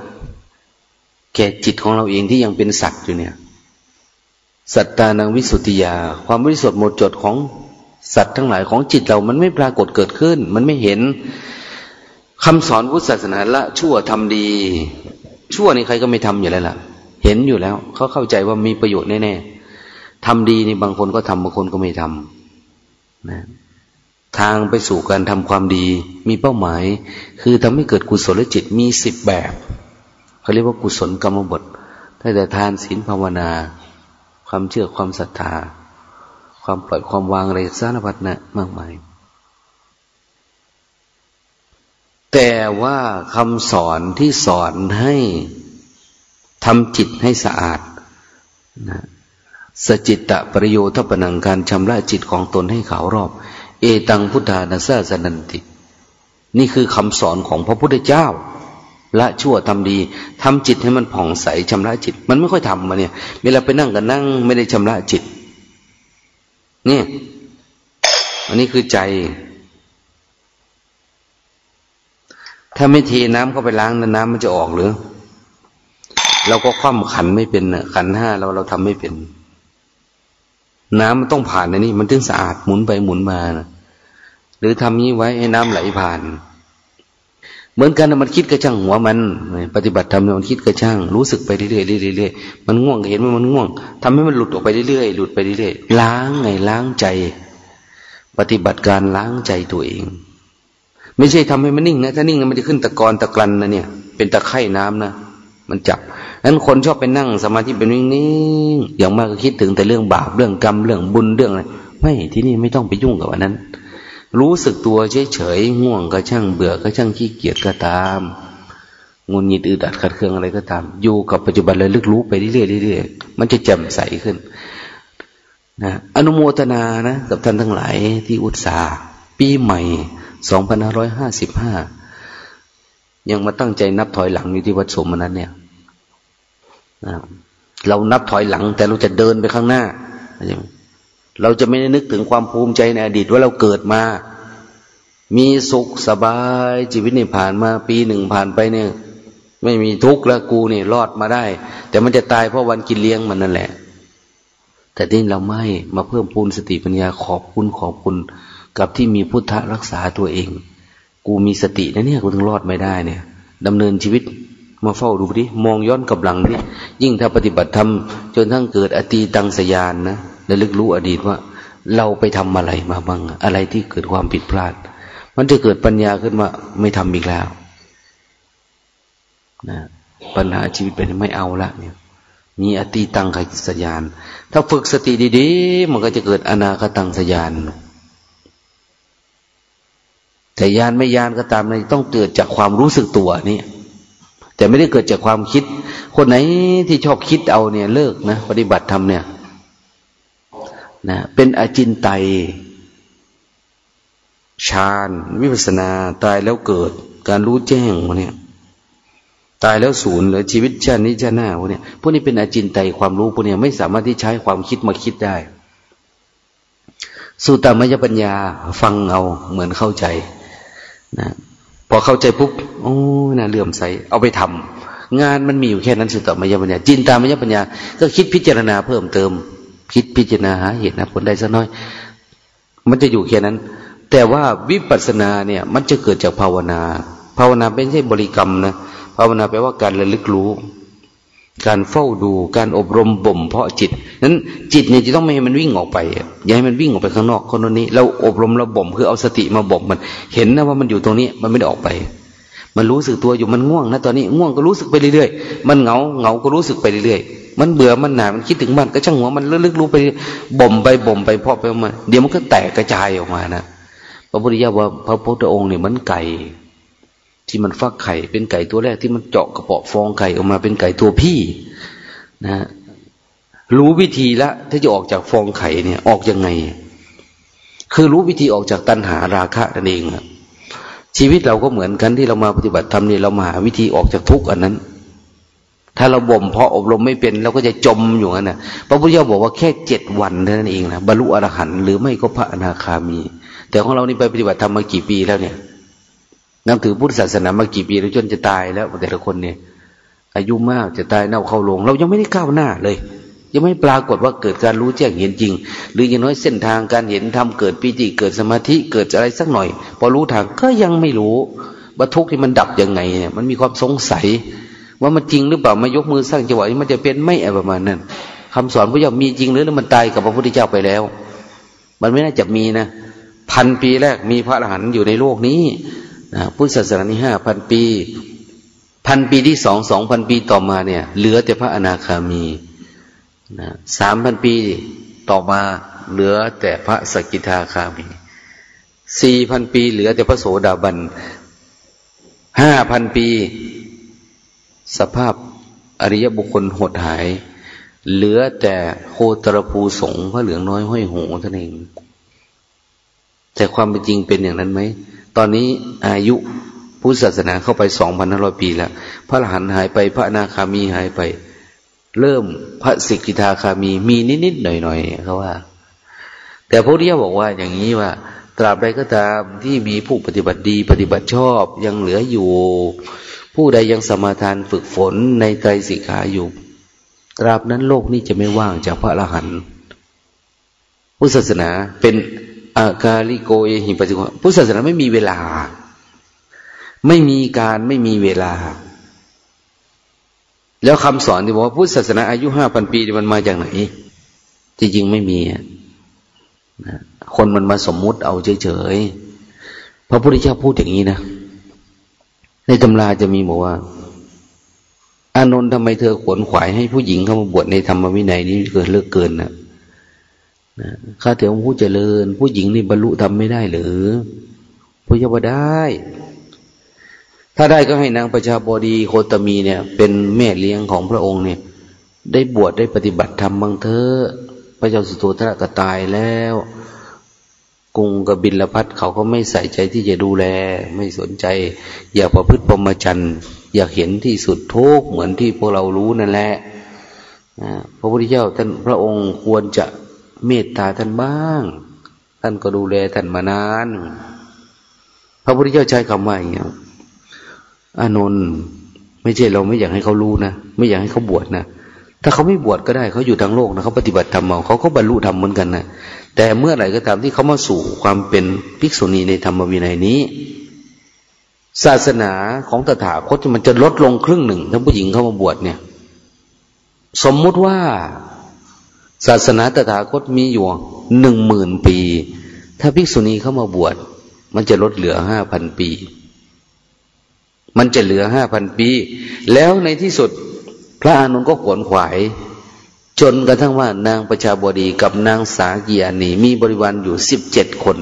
แก่จิตของเราเองที่ยังเป็นสัตว์อยู่เนี่ย สัตตานังวิสุทธิยา ความบริสุทธิ์หมดจดของสัตว์ทั้งหลายของจิตเรามันไม่ปรากฏเกิดขึ้น มันไม่เห็นคำสอนพุทธศาสนาละชั่วทำดี ชั่วนี่ใครก็ไม่ทำอยู่แล้วล่ะ เห็นอยู่แล้ว เขาเข้าใจว่ามีประโยชน์แน่ๆทำดีนี่บางคนก็ทำบางคนก็ไม่ทำ นะทางไปสู่การทำความดี มีเป้าหมาย คือทำให้เกิดกุศลจิตมีสิบแบบเขาเรียกว่ากุศลกรรมบทตั้งแต่ทานศีลภาวนา ความเชื่อความศรัทธา ความปล่อยความวางอะไรสารพัดนะมากมาย แต่ว่าคำสอนที่สอนให้ทำจิตให้สะอาดนะ สจิตตะประโยชน์ทปนังการชำระจิตของตนให้ขาวรอบ เอตังพุทธานาซาสนันติ นี่คือคำสอนของพระพุทธเจ้า ละชั่วทำดีทำจิตให้มันผ่องใสชำระจิต มันไม่ค่อยทำมาเนี่ย เวลาไปนั่งกันนั่งไม่ได้ชำระจิตนี่อันนี้คือใจ ถ้าไม่เทน้ำเข้าไปล้างน้ำมันจะออกหรือ เราก็คว่ำขันไม่เป็นขันห้าเราเราทำไม่เป็น น้ำมันต้องผ่านในนี้ มันถึงสะอาดหมุนไปหมุนมานะหรือทำนี้ไว้ให้น้ำไหลผ่าน เหมือนกันมันคิดกระช่างหัวมัน ปฏิบัติทำมันคิดกระช่าง รู้สึกไปเรื่อยๆเรื่อยๆมันง่วงเห็นว่ามันง่วงทำให้มันหลุดออกไปเรื่อยๆหลุดไปเรื่อยๆล้างไงล้างใจ ปฏิบัติการล้างใจตัวเอง ไม่ใช่ทำให้มันนิ่งนะถ้านิ่งมันจะขึ้นตะกอนตะกรันนะเนี่ย เป็นตะไคร่น้ำนะมันจับ นั้นคนชอบไปนั่งสมาธิเป็นนิ่งๆอย่างมากก็คิดถึงแต่เรื่องบาปเรื่องกรรมเรื่องบุญเรื่องอะไรไม่ที่นี่ไม่ต้องไปยุ่งกับอันนั้น รู้สึกตัวเฉยๆง่วงก็ช่างเบื่อก็ช่างขี้เกียจก็ตามงุนงิดอึดอัดขัดเคืองอะไรก็ตาม อยู่กับปัจจุบันเลยลึกรู้ไปเรื่อยๆเรื่อยๆมันจะแจ่มใสขึ้นนะอนุโมทนานะ กับท่านทั้งหลายที่อุตสาห์ปีใหม่สองพันห้าร้อยห้าสิบห้ายังมาตั้งใจนับถอยหลังอยู่ที่วัดสมนั้นเนี่ย เรานับถอยหลัง แต่เราจะเดินไปข้างหน้า เราจะไม่ได้นึกถึงความภูมิใจในอดีตว่าเราเกิดมา มีสุขสบายชีวิตนี่ผ่านมาปีหนึ่งผ่านไปเนี่ย ไม่มีทุกข์แล้วกูนี่รอดมาได้ แต่มันจะตายเพราะวันกินเลี้ยงมันนั่นแหละ แต่ที่เราไม่มาเพิ่มพูนสติปัญญาขอบคุณขอบคุณ กับที่มีพุทธรักษาตัวเอง กูมีสตินะเนี่ยกูถึงรอดไม่ได้เนี่ยดำเนินชีวิต มาเฝ้าดูดิมองย้อนกับหลังนี่ยิ่งถ้าปฏิบัติธรรมจนทั้งเกิดอตีตังสยานนะและลึกรู้อดีตว่า เราไปทำอะไรมาบ้างอะไรที่เกิดความผิดพลาด มันจะเกิดปัญญาขึ้นว่าไม่ทำอีกแล้วนะปัญหาชีวิตเป็นไม่เอาละเนี่ย มีอตีตังขสยาน ถ้าฝึกสติดีๆ มันก็จะเกิดอนาคตังสยานแต่ยานไม่ยานก็ตามในต้องเกิดจากความรู้สึกตัวนี่ แต่ไม่ได้เกิดจากความคิด คนไหนที่ชอบคิดเอาเนี่ยเลิกนะ ปฏิบัติทำเนี่ยนะเป็นอจินไตยฌานวิปัสนา ตายแล้วเกิด การรู้แจ้งพวกนี้ตายแล้วศูนย์หรือชีวิตชาตินี้ชาติหน้าพวกนี้พวกนี้เป็นอจินไตยความรู้พวกนี้ไม่สามารถที่ใช้ความคิดมาคิดได้ สุตตมยปัญญาฟังเอาเหมือนเข้าใจนะ พอเข้าใจปุ๊บโอ้น่าเลื่อมใส เอาไปทำงานมันมีอยู่แค่นั้นสุดต่อมายปัญญาจินตามายปัญญา ก็คิดพิจารณาเพิ่มเติม คิดพิจารณาหาเหตุนะผลได้สักน้อย มันจะอยู่แค่นั้น แต่ว่าวิปัสสนาเนี่ย มันจะเกิดจากภาวนา ภาวนาไม่ใช่บริกรรมนะภาวนาแปลว่าการระลึกรู้ การเฝ้าดูการอบรมบ่มเพาะจิตนั้นจิตเนี่ยจะต้องไม่ให้มันวิ่งออกไปอย่าให้มันวิ่งออกไปข้างนอกคนนี้ เราอบรมเราบ่มคือเอาสติมาบ่มมัน เห็นนะว่ามันอยู่ตรงนี้ มันไม่ได้ออกไป มันรู้สึกตัวอยู่มันง่วงนะตอนนี้ง่วงก็รู้สึกไปเรื่อยๆ มันเหงาเหงาก็รู้สึกไปเรื่อยๆ มันเบื่อมันหนามันคิดถึงมันก็ช่างหัวมันลึกๆรู้ไปบ่มไปบ่มไปเพาะไปมาเดี๋ยวมันก็แตกกระจายออกมานะพระพุทธเจ้าว่าพระพุทธองค์เนี่ยมันไก่ ที่มันฟักไข่ เป็นไก่ตัวแรกที่มันเจาะกระเปาะฟองไข่ออกมาเป็นไก่ตัวพี่นะ รู้วิธีละถ้าจะออกจากฟองไข่เนี่ยออกยังไง คือรู้วิธีออกจากตัณหาราคะนั่นเองชีวิตเราก็เหมือนกันที่เรามาปฏิบัติธรรมนี่เรามาหาวิธีออกจากทุกข์อันนั้น ถ้าเราบ่มเพาะอบรมไม่เป็นเราก็จะจมอยู่นั่นนะพระพุทธเจ้าบอกว่าแค่เจ็ดวันเท่านั้นเองนะบรรลุอรหันต์หรือไม่ก็พระอนาคามี แต่ของเรานี่ไปปฏิบัติธรรมมากี่ปีแล้วเนี่ย นับถือพุทธศาสนามากี่ปีแล้วจนจะตายแล้วแต่ละคนเนี่ย อายุมากจะตายเน่าเข้าลง เรายังไม่ได้ก้าวหน้าเลย ยังไม่ปรากฏว่าเกิดการรู้แจ้งเห็นจริง หรืออย่างน้อยเส้นทางการเห็นทำเกิดปีติเกิดสมาธิเกิดอะไรสักหน่อย พอรู้ทางก็ยังไม่รู้ว่าทุกข์ที่มันดับยังไงเนี่ยมันมีความสงสัย ว่ามันจริงหรือเปล่ามายกมือสร้างจังหวะมันจะเป็นไม่อะไรประมาณนั้นคำสอนพระเจ้ามีจริงหรือมันตายกับพระพุทธเจ้าไปแล้ว มันไม่น่าจะมีนะพันปีแรกมีพระอรหันต์อยู่ในโลกนี้ นะพุทธศาสนานี่ห้าพันปี พันปีที่สองสองพันปีต่อมาเนี่ย เหลือแต่พระอนาคามีนะสามพันปีต่อมาเหลือแต่พระสกิทาคามีสี่พันปี เหลือแต่พระโสดาบันห้าพันปี สภาพอริยบุคคลหดหาย เหลือแต่โคตรภูสงพระเหลืองน้อยห้อยหูเท่านเอง แต่ความเป็นจริงเป็นอย่างนั้นไหม ตอนนี้อายุพุทธศาสนาเข้าไปสองพันห้าร้อยปีแล้ว พระอรหันต์หายไปพระอนาคามีหายไป เริ่มพระสิกิทาคามีมีนิดๆหน่อยๆเขาว่า แต่พระเดียบอกว่าอย่างนี้ว่า ตราบใดก็ตามที่มีผู้ปฏิบัติดี ปฏิบัติชอบยังเหลืออยู่ ผู้ใดยังสมาทานฝึกฝนในใจสิกขาอยู่ ตราบนั้นโลกนี้จะไม่ว่างจากพระอรหันต์พุทธศาสนาเป็น อากาลิโกเอหิปัจจุบันพุทธศาสนาไม่มีเวลา ไม่มีการไม่มีเวลา แล้วคำสอนที่บอกว่าพุทธศาสนาอายุห้าพันปีมันมาจากไหนจริงๆไม่มีคนมันมาสมมุติเอาเฉยๆพระพุทธเจ้าพูดอย่างนี้นะในตำราจะมีบอกว่า อานนท์ทำไมเธอขวนขวายให้ผู้หญิงเข้ามาบวชในธรรมวินัยนี้เกินเลิกเกินนะ นะข้าแต่องค์ผู้เจริญ ผู้หญิงนี่บรรลุทำไม่ได้หรือผู้ยาวได้ ถ้าได้ก็ให้นางประชาบดีโคตมีเนี่ย เป็นแม่เลี้ยงของพระองค์เนี่ย ได้บวชได้ปฏิบัติธรรมบางเถอะพระเจ้าสุโธทนะก็ตายแล้วกรุงกบินละพัดเขาก็ไม่ใส่ใจที่จะดูแล ไม่สนใจ อยากประพฤติปรมจันอยากเห็นที่สุดทุกเหมือนที่พวกเรารู้นั่นแหละพระพุทธเจ้าท่านพระองค์ควรจะ เมตตาท่านบ้าง ท่านก็ดูแลท่านมานาน พระพุทธเจ้าใช้คำว่าอย่างนี้อานนท์ไม่ใช่เราไม่อยากให้เขารู้นะไม่อยากให้เขาบวชนะถ้าเขาไม่บวชก็ได้เขาอยู่ทางโลกนะเขาปฏิบัติธรรมเอาเขาก็บรรลุธรรมเหมือนกันนะแต่เมื่อไหร่ก็ตามที่เขามาสู่ความเป็นภิกษุณีในธรรมวินัยนี้ ศาสนาของตถาคตมันจะลดลงครึ่งหนึ่งถ้าผู้หญิงเข้ามาบวชเนี่ย สมมุติว่า ศาสนาตถาคตมีอยู่หนึ่งหมื่นปี ถ้าภิกษุณีเข้ามาบวช มันจะลดเหลือห้าพันปี มันจะเหลือห้าพันปี แล้วในที่สุดพระอานนท์ก็ขวนขวาย จนกระทั่งว่านางประชาบดีกับนางสาเกียนีมีบริวารอยู่สิบเจ็ดคน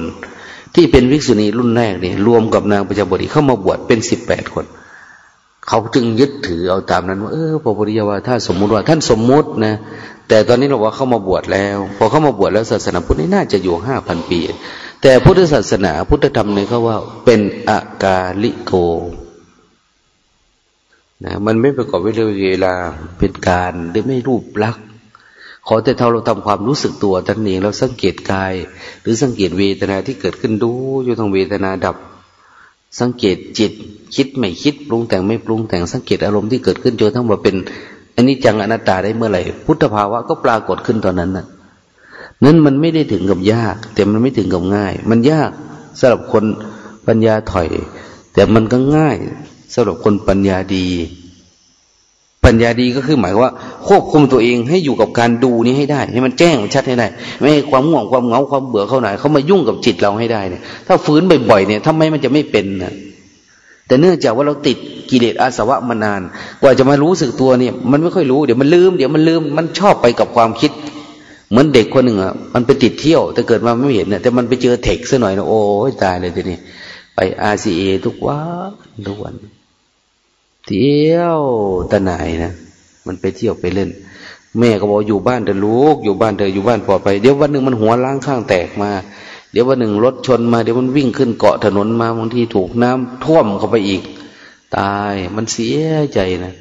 ที่เป็นภิกษุณีรุ่นแรกนี่รวมกับนางประชาบดีเข้ามาบวชเป็นสิบแปดคน เขาจึงยึดถือเอาตามนั้นว่าเออพระพุทธเจ้าว่าถ้าสมมุติว่า ท่านสมมุตินะ แต่ตอนนี้เราว่าเข้ามาบวชแล้ว พอเข้ามาบวชแล้วศาสนาพุทธนี่น่าจะอยู่ห้าพันปี แต่พุทธศาสนาพุทธธรรมเนี่ยเขาว่าเป็นอากาลิโกนะมันไม่ประกอบด้วยเวลาเป็นการหรือไม่รูปลักษณ์ขอแต่เท่าเราทำความรู้สึกตัวท่านเองเราสังเกตกาย หรือสังเกตเวทนาที่เกิดขึ้นดูอยู่ทางเวทนาดับ สังเกตจิต คิดไม่คิดปรุงแต่งไม่ปรุงแต่งสังเกตอารมณ์ที่เกิดขึ้นจนทั้งหมดเป็นอันนี้จังอนัตตาได้เมื่อไหร่ พุทธภาวะก็ปรากฏขึ้นตอนนั้นน่ะนั้นมันไม่ได้ถึงกับยาก แต่มันไม่ถึงกับง่าย มันยากสำหรับคนปัญญาถอย แต่มันก็ง่ายสำหรับคนปัญญาดี ปัญญาดีก็คือหมายว่า ควบคุมตัวเองให้อยู่กับการดูนี้ให้ได้ ให้มันแจ้งชัดให้ได้ ไม่ให้ความง่วงความเหงาความเบื่อเข้าไหนเขามายุ่งกับจิตเราให้ได้เนี่ย ถ้าฝืนบ่อยๆเนี่ยทำไมมันจะไม่เป็นนะแต่เนื่องจากว่าเราติดกิเลสอาสวะมานาน กว่าจะมารู้สึกตัวเนี่ย มันไม่ค่อยรู้เดี๋ยวมันลืมเดี๋ยวมันลืมมันชอบไปกับความคิด เหมือนเด็กคนหนึ่งอะมันไปติดเที่ยว แต่เกิดมาไม่เห็นเนี่ยแต่มันไปเจอเทคซะหน่อยนะโอ้ยตายเลยทีนี้ไปอาซีเอทุกวันทุกวัน เที่ยวตะไหนนะมันไปเที่ยวไปเล่น แม่ก็บอกอยู่บ้านเธอลูก อยู่บ้านเธออยู่บ้านปลอดภัยเดี๋ยววันหนึ่งมันหัวล้างข้างแตกมา เดี๋ยววันหนึ่งรถชนมาเดี๋ยวมันวิ่งขึ้นเกาะถนนมาบางทีถูกน้ำท่วมเข้าไปอีก ตายมันเสียใจนะ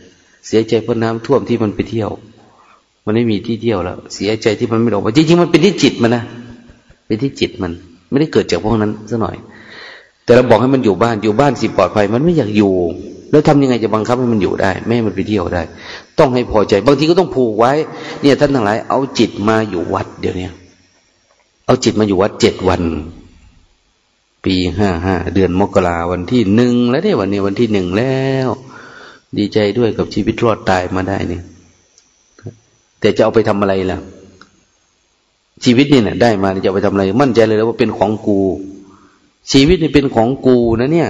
เสียใจเพราะน้ำท่วมที่มันไปเที่ยว มันไม่มีที่เที่ยวแล้วเสียใจที่มันไม่ออกมาจริงๆมันเป็นที่จิตมันนะเป็นที่จิตมัน ไม่ได้เกิดจากพวกนั้นซะหน่อย แต่เราบอกให้มันอยู่บ้านอยู่บ้านสิปลอดภัย มันไม่อยากอยู่ แล้วทำยังไงจะบังคับให้มันอยู่ได้ ไม่ให้มันไปเที่ยวได้ ต้องให้พอใจ บางทีก็ต้องผูกไว้ เนี่ยท่านทั้งหลาย เอาจิตมาอยู่วัดเดี๋ยวนี้เอาจิตมาอยู่วัดเจ็ดวัน ปีห้าห้าเดือนมกราวันที่หนึ่งแล้วเนี่ยวันนี้วันที่หนึ่งแล้ว ดีใจด้วยกับชีวิตรอดตายมาได้เนี่ยแต่จะเอาไปทำอะไรล่ะ ชีวิตนี่นะได้มาจะเอาไปทำอะไร มั่นใจเลยแล้ว่าเป็นของกู ชีวิตนี่เป็นของกูนะเนี่ย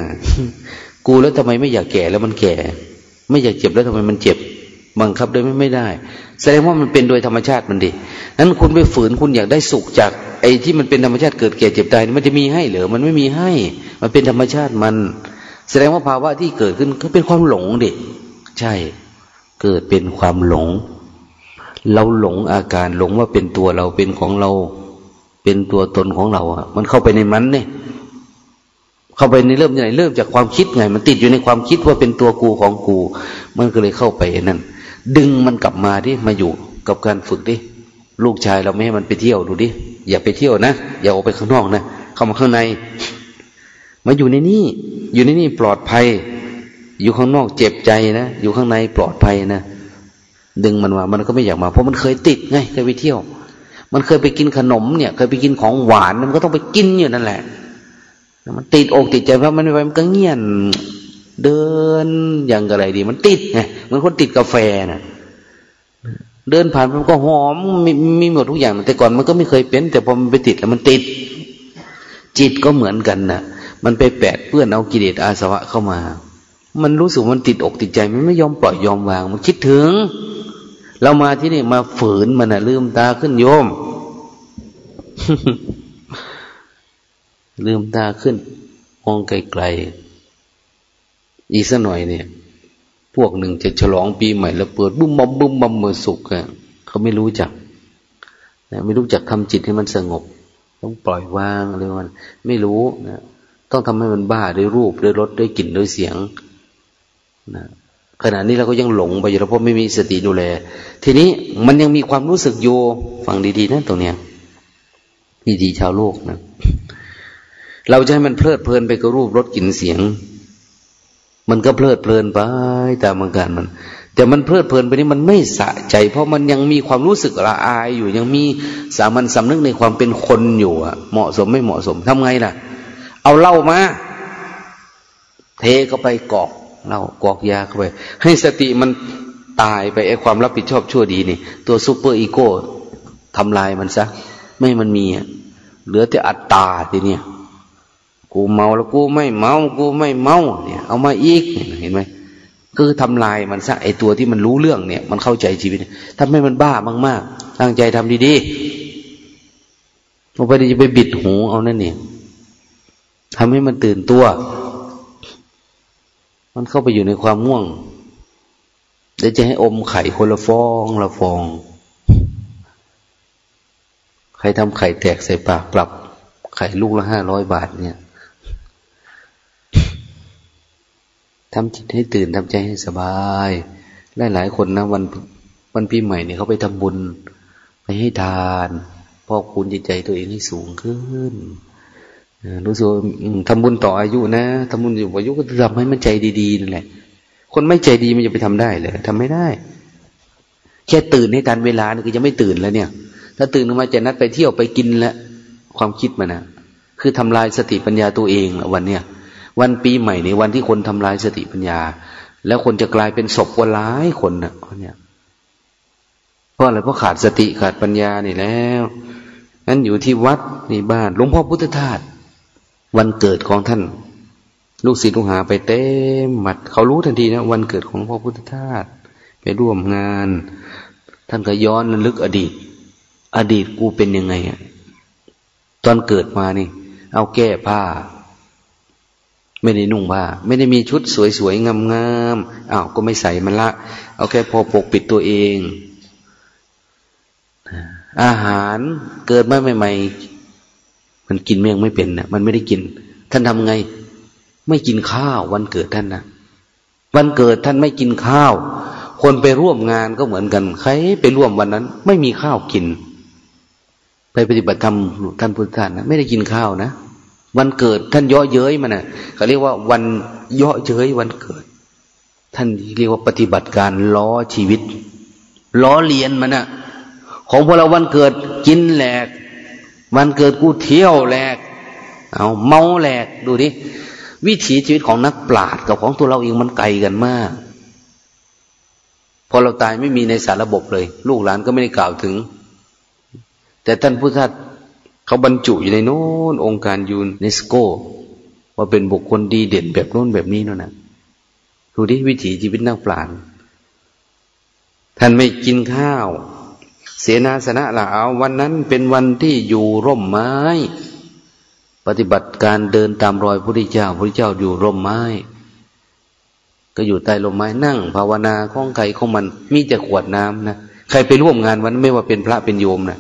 กูแล้วทำไมไม่อยากแก่แล้วมันแก่ ไม่อยากเจ็บแล้วทำไมมันเจ็บ บังคับได้ไม่ไม่ได้ แสดงว่ามันเป็นโดยธรรมชาติมันดินั้นคุณไปฝืนคุณอยากได้สุขจาก ไอ้ที่มันเป็นธรรมชาติเกิดแก่เจ็บตายมันจะมีให้หรือ มันไม่มีให้ มันเป็นธรรมชาติมัน แสดงว่าภาวะที่เกิดขึ้นก็เป็นความหลงดิใช่ เกิดเป็นความหลง เราหลงอาการหลงว่าเป็นตัวเราเป็นของเรา เป็นตัวตนของเราอะมันเข้าไปในมันเนี่ย เข้าไปในเริ่มไหนเริ่มจากความคิดไง มันติดอยู่ในความคิดว่าเป็นตัวกูของกู มันก็เลยเข้าไปนั่นดึงมันกลับมาดิมาอยู่กับการฝึกดิลูกชายเราไม่ให้มันไปเที่ยวดูดิอย่าไปเที่ยวนะอย่าออกไปข้างนอกนะเข้ามาข้างใน มาอยู่ในนี่อยู่ในนี่ปลอดภัย อยู่ข้างนอกเจ็บใจนะอยู่ข้างในปลอดภัยนะดึงมันมา มันก็ไม่อยากมา เพราะมันเคยติดไงเคยไปเที่ยว มันเคยไปกินขนมเนี่ย เคยไปกินของหวานมันก็ต้องไปกินอยู่นั่นแหละ มันติดอกติดใจเพราะมันไม่ไปมันก็เงียนเดินอย่างไรดี มันติดไงเหมือนคนติดกาแฟน่ะ เดินผ่านมันก็หอมมีมีหมดทุกอย่าง แต่ก่อนมันก็ไม่เคยเป็น แต่พอมันไปติดแล้วมันติด จิตก็เหมือนกันน่ะ มันไปแปดเปื้อนเอากิเลสอาสวะเข้ามา มันรู้สึกมันติดอกติดใจ มันไม่ยอมปล่อยยอมวาง มันคิดถึง เรามาที่นี่มาฝืนมันนะลืมตาขึ้นโยม ลืมตาขึ้น มองไกลๆ อีกสักหน่อยเนี่ย พวกหนึ่งจะฉลองปีใหม่แล้วเปิดบุ้มบอมบุ้มบอมเมื่อสุกอะเขาไม่รู้จักนะไม่รู้จักทำจิตให้มันสงบ ต้องปล่อยวางอะไรมันไม่รู้นะต้องทำให้มันบ้าด้วยรูปด้วยรสด้วยกลิ่นด้วยเสียงนะขณะนี้เราก็ยังหลงไปอยู่เพราะไม่มีสติดูแล ทีนี้มันยังมีความรู้สึกโยฟังดีๆนะตรงเนี้ยดีๆชาวโลกนะ เราจะให้มันเพลิดเพลินไปกับรูปรสกลิ่นเสียง มันก็เพลิดเพลินไปตามอาการมัน แต่มันเพลิดเพลินไปนี่มันไม่สะใจ เพราะมันยังมีความรู้สึกละอายอยู่ยังมีสามัญสำนึกในความเป็นคนอยู่อะเหมาะสมไม่เหมาะสมทำไงล่ะ เอาเหล้ามา เทเข้าไปกอกเหล้ากอกยาเข้าไป ให้สติมันตายไปไอ้ความรับผิดชอบชั่วดีนี่ ตัว superego ทำลายมันซะ ไม่มันมีอะเหลือแต่อัตตาทีเนี้ย กูเมาแล้วกูไม่เมา กูไม่เมาเนี่ย เอามาอีกเห็นไหมคือทำลายมันซะไอ้ตัวที่มันรู้เรื่องเนี่ย มันเข้าใจชีวิตทำให้มันบ้ามากๆ ตั้งใจทำดีๆเอาไปจะไปบิดหูเอานั่นเนี่ยทำให้มันตื่นตัว มันเข้าไปอยู่ในความง่วงเดี๋ยวจะให้อมไข่คนละฟองละฟอง ใครทำไข่แตกใส่ปากปรับ ไข่ลูกละห้าร้อยบาทเนี่ย ทำจิตให้ตื่นทำใจให้สบาย หลายหลายคนนะวันวันปีใหม่เนี่ยเขาไปทำบุญ ไปให้ทานพอคุณจิตใจตัวเองให้สูงขึ้นรู้สึกทำบุญต่ออายุนะทำบุญอยู่อายุก็ทำให้มันใจดีๆนั่นแหละ คนไม่ใจดีมันจะไปทำได้เลยทำไม่ได้ แค่ตื่นให้ทันเวลานี่คือจะไม่ตื่นแล้วเนี่ย ถ้าตื่นมาจะนัดไปเที่ยวไปกินแล้วความคิดมันนะคือทำลายสติปัญญาตัวเองวันเนี้ย วันปีใหม่ในวันที่คนทำลายสติปัญญา แล้วคนจะกลายเป็นศพกว่าหลายคนนะเนี่ยเพราะอะไรเพราะขาดสติขาดปัญญานี่แล้วนั้นอยู่ที่วัดในบ้านหลวงพ่อพุทธทาสวันเกิดของท่าน ลูกศิษย์ลูกหาไปเต็มหมัด เขารู้ทันทีนะ วันเกิดของหลวงพ่อพุทธทาสไปร่วมงาน ท่านก็ย้อนระลึกอดีต อดีตกูเป็นยังไงอะตอนเกิดมานี่ เอาแก้ผ้า ไม่ได้นุ่งผ้าไม่ได้มีชุดสวยๆงามๆอ้าวก็ไม่ใส่มันละ เอาแค่พอปกปิดตัวเองอาหารเกิดมาใหม่ๆมันกินเมี่ยงไม่เป็นนะมันไม่ได้กิน ท่านทำไง ไม่กินข้าว วันเกิดท่านนะวันเกิดท่านไม่กินข้าว คนไปร่วมงานก็เหมือนกัน ใครไปร่วมวันนั้น ไม่มีข้าวกิน ไปปฏิบัติธรรมท่านพุทธทาสนะไม่ได้กินข้าวนะ วันเกิดท่านเยาะเย้ยมันนะเขาเรียกว่าวันเยาะเย้ยวันเกิด ท่านเรียกว่าปฏิบัติการล้อชีวิต ล้อเลียนมันน่ะ ของพวกเราวันเกิดกินแหลก วันเกิดกูเที่ยวแหลก เอาเมาแหลกดูดิวิถีชีวิตของนักปราชญ์กับของตัวเราเองมันไกลกันมาก พอเราตายไม่มีในสารระบบเลย ลูกหลานก็ไม่ได้กล่าวถึง แต่ท่านพุทธ เขาบรรจุอยู่ในโน้นองค์การยูเนสโก ว่าเป็นบุคคลดีเด่นแบบโน้นแบบนี้นั่นนะดูดิวิถีชีวิตนักปราชญ์ท่านไม่กินข้าว เสนาสนะละเอาวันนั้นเป็นวันที่อยู่ร่มไม้ ปฏิบัติการเดินตามรอยพระพุทธเจ้าพระพุทธเจ้าอยู่ร่มไม้ ก็อยู่ใต้ร่มไม้นั่ง ภาวนาข้องไก่ของมันมีแต่ขวดน้ำนะใครไปร่วมงานวันไม่ว่าเป็นพระเป็นโยมนะ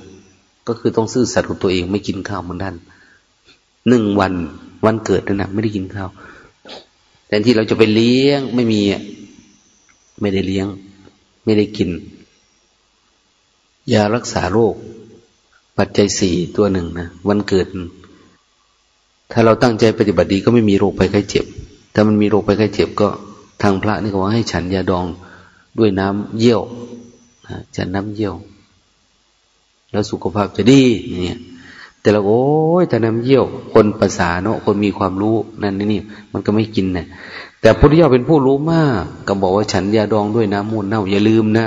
ก็คือต้องซื่อสัตย์กับตัวเองไม่กินข้าวเหมือนท่านหนึ่งวันวันเกิดนั่นนะไม่ได้กินข้าวแต่ที่เราจะไปเลี้ยงไม่มีไม่ได้เลี้ยง ไม่ได้กิน ยารักษาโรค ปัจจัยสี่ตัวหนึ่งนะวันเกิด ถ้าเราตั้งใจปฏิบัติดีก็ไม่มีโรคไปไข้เจ็บ ถ้ามันมีโรคไปไข้เจ็บก็ทางพระนี่ก็ว่าให้ฉันยาดองด้วยน้ำเยี่ยวฉันน้ำเยี่ยว แล้วสุขภาพจะดีเนี่ยแต่เราโอ้ยแต่น้ำเยี่ยว คนภาษาเนาะคนมีความรู้นั่นนี่มันก็ไม่กินนะ่ยแต่พุทธเจ้าเป็นผู้รู้มาก ก็บอกว่าฉันยาดองด้วยน้ำมูลเน่า อย่าลืมนะ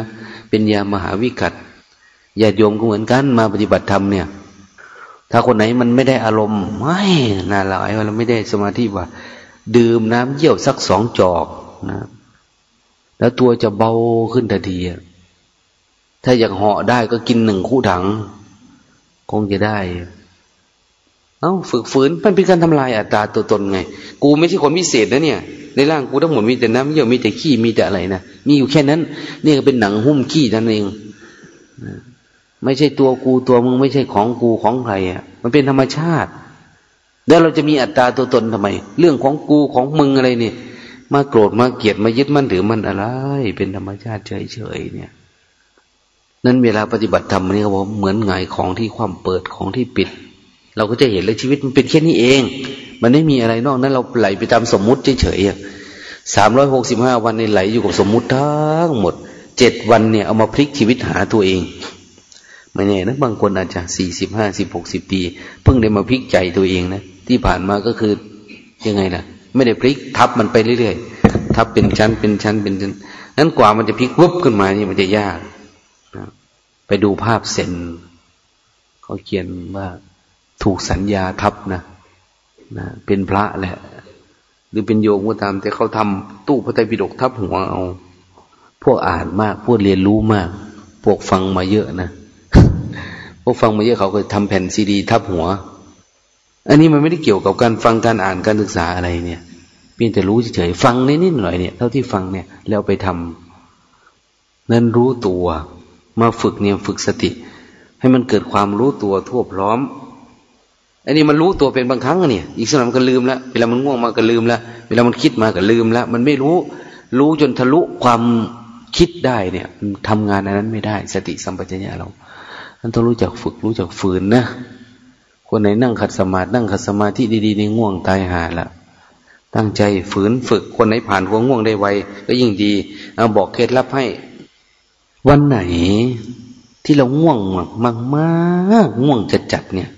เป็นยามหาวิกัตญาติโยมก็เหมือนกันมาปฏิบัติธรรมเนี่ย ถ้าคนไหนมันไม่ได้อารมณ์ไม่น่าหลายว่าเราไม่ได้สมาธิว่า ดื่มน้ำเยี่ยวสักสองจอกนะ แล้วตัวจะเบาขึ้นทันที ถ้าอยากเหาะได้ก็กินหนึ่งคู่ถัง คงจะได้ เอา้าฝึกฝืนมันเป็นการทำลายอัตราตัวตนไง กูไม่ใช่คนพิเศษนะเนี่ย ในร่างกูทั้งหมดมีแต่น้ำเยี่ยวมีแต่ขี้มีแต่อะไรนะมีอยู่แค่นั้น นี่ก็เป็นหนังหุ้มขี้นั่นเองไม่ใช่ตัวกูตัวมึงไม่ใช่ของกูของใครอะ มันเป็นธรรมชาติ แล้วเราจะมีอัตราตัวตนทำไม เรื่องของกูของมึงอะไรเนี่ย มาโกรธมาเกลียดมายึดมั่นถือมันอะไร เป็นธรรมชาติเฉยๆเนี่ย นั้นเวลาปฏิบัติธรรมนี่เขาบอกเหมือนไงของที่ความเปิดของที่ปิด เราก็จะเห็นเลยชีวิตมันเป็นแค่นี้เอง มันไม่มีอะไรนอกนั้น เราไหลไปตามสมมุติเฉยๆสามร้อยหกสิบห้าวันในไหลอยู่กับสมมุติทั้งหมดเจ็ดวันเนี่ยเอามาพลิกชีวิตหาตัวเองไม่แน่นะบางคนอาจจะสี่สิบห้าสิบหกสิบปีเพิ่งได้มาพลิกใจตัวเองนะที่ผ่านมาก็คือยังไงล่ะ ไม่ได้พลิกทับมันไปเรื่อยๆทับเป็นชั้นเป็นชั้นเป็นชั้นนั้นกว่ามันจะพลิกวุบขึ้นมานี่มันจะยาก ไปดูภาพเซนเขาเขียนว่าถูกสัญญาทับนะนะ เป็นพระแหละ หรือเป็นโยมก็ตาม แต่เขาทำตู้พระไตรปิฎกทับหัวเอา พวกอ่านมาก พวกเรียนรู้มาก พวกฟังมาเยอะนะพวกฟังมาเยอะเขาก็ทำแผ่นซีดี ทับหัว อันนี้มันไม่ได้เกี่ยวกับการฟังการอ่านการศึกษาอะไรเนี่ยเพียงแต่รู้เฉยๆฟังนิดๆหน่อยเนี่ยเท่าที่ฟังเนี่ย แล้วไปทำนั้นรู้ตัว มาฝึกเนี่ยฝึกสติ ให้มันเกิดความรู้ตัวทั่วพร้อมอันนี้มันรู้ตัวเป็นบางครั้งเนี่ย อีกสักหน่อยมันก็ลืมแล้วเวลามันง่วงมาก็ลืมแล้วเวลามันคิดมาก็ลืมแล้วมันไม่รู้ รู้จนทะลุความคิดได้เนี่ยทำงานอันนั้นไม่ได้ สติสัมปชัญญะเราท่านต้องรู้จักฝึกรู้จักฝืนนะคนไหนนั่งขัดสมาธินั่งขัดสมาธิดีๆในง่วงตายหาละตั้งใจฝืนฝึกคนไหนผ่านหัวง่วงได้ไวก็ยิ่งดีเอาบอกเคล็ดลับให้ วันไหนที่เราง่วงมากมากง่วงจัดจัดเนี่ย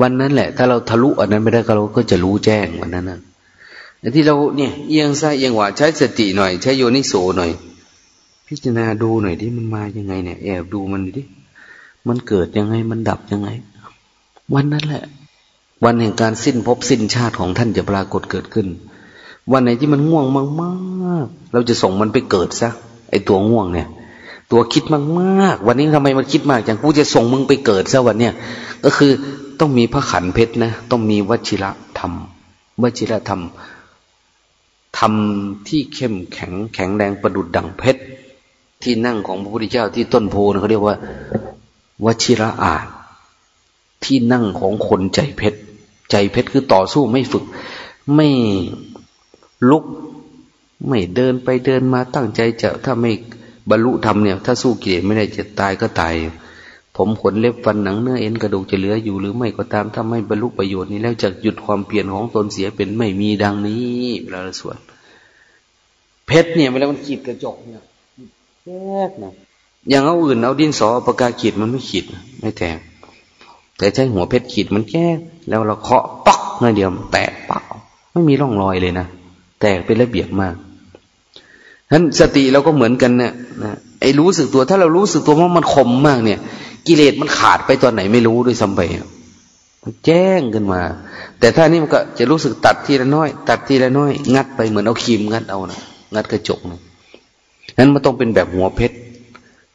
วันนั้นแหละ ถ้าเราทะลุอันนั้นไม่ได้ก็เราก็จะรู้แจ้งวันนั้นนะที่เราเนี่ยเอียงซ้ายเอียงขวาใช้สติหน่อย ใช้โยนิโสหน่อย พิจารณาดูหน่อยที่มันมายังไงเนี่ยแอบดูมันดิมันเกิดยังไงมันดับยังไง วันนั้นแหละ วันแห่งการสิ้นภพสิ้นชาติของท่านจะปรากฏเกิดขึ้น วันไหนที่มันง่วงมากๆเราจะส่งมันไปเกิดซะ ตัวง่วงเนี่ย ตัวคิดมากๆ วันนี้ทำไมมันคิดมากจังกูจะส่งมึงไปเกิดซะวันเนี้ยก็คือต้องมีพระขันเพชรนะต้องมีวชิระธรรมวชิระธรรมทำที่เข้มแข็งแข็งแรงประดุดดังเพชรที่นั่งของพระพุทธเจ้าที่ต้นโพนะเขาเรียกว่าวชิระอาจที่นั่งของคนใจเพชรใจเพชรคือต่อสู้ไม่ฝึก ไม่ลุก ไม่เดินไปเดินมาตั้งใจจะถ้าไม่บรรลุธรรมเนี่ย ถ้าสู้เกียรไม่ได้จะตายก็ตาย ผมขนเล็บฟันหนังเนื้อเอ็นกระดูกจะเหลืออยู่หรือไม่ก็ตามถ้าไม่บรรลุประโยชน์นี้แล้วจะหยุดความเปลี่ยนของตนเสียเป็นไม่มีดังนี้เวลาสวดเพชรเนี่ยเวลามันขีดกระจกเนี่ยแยกนะอย่างเอาอื่นเอาดินสอปากกาขีดมันไม่ขีดไม่แทงแต่ใช้หัวเพชรขีดมันแก้แล้วเราเคาะปักหน่อยเดียวแตกเปล่าไม่มีร่องรอยเลยนะแตกเป็นระเบียบมาก ฉะนั้นสติเราก็เหมือนกันเนี่ยนะไอ้รู้สึกตัว ถ้าเรารู้สึกตัวว่ามันคมมากเนี่ย กิเลสมันขาดไปตอนไหนไม่รู้ด้วยซ้ำไปมันแจ้งขึ้นมา แต่ถ้านี่มันก็จะรู้สึกตัดทีละน้อย ตัดทีละน้อย งัดไปเหมือนเอาครีมงัดเอานะงัดกระจกนะนั้นมันต้องเป็นแบบหัวเพชร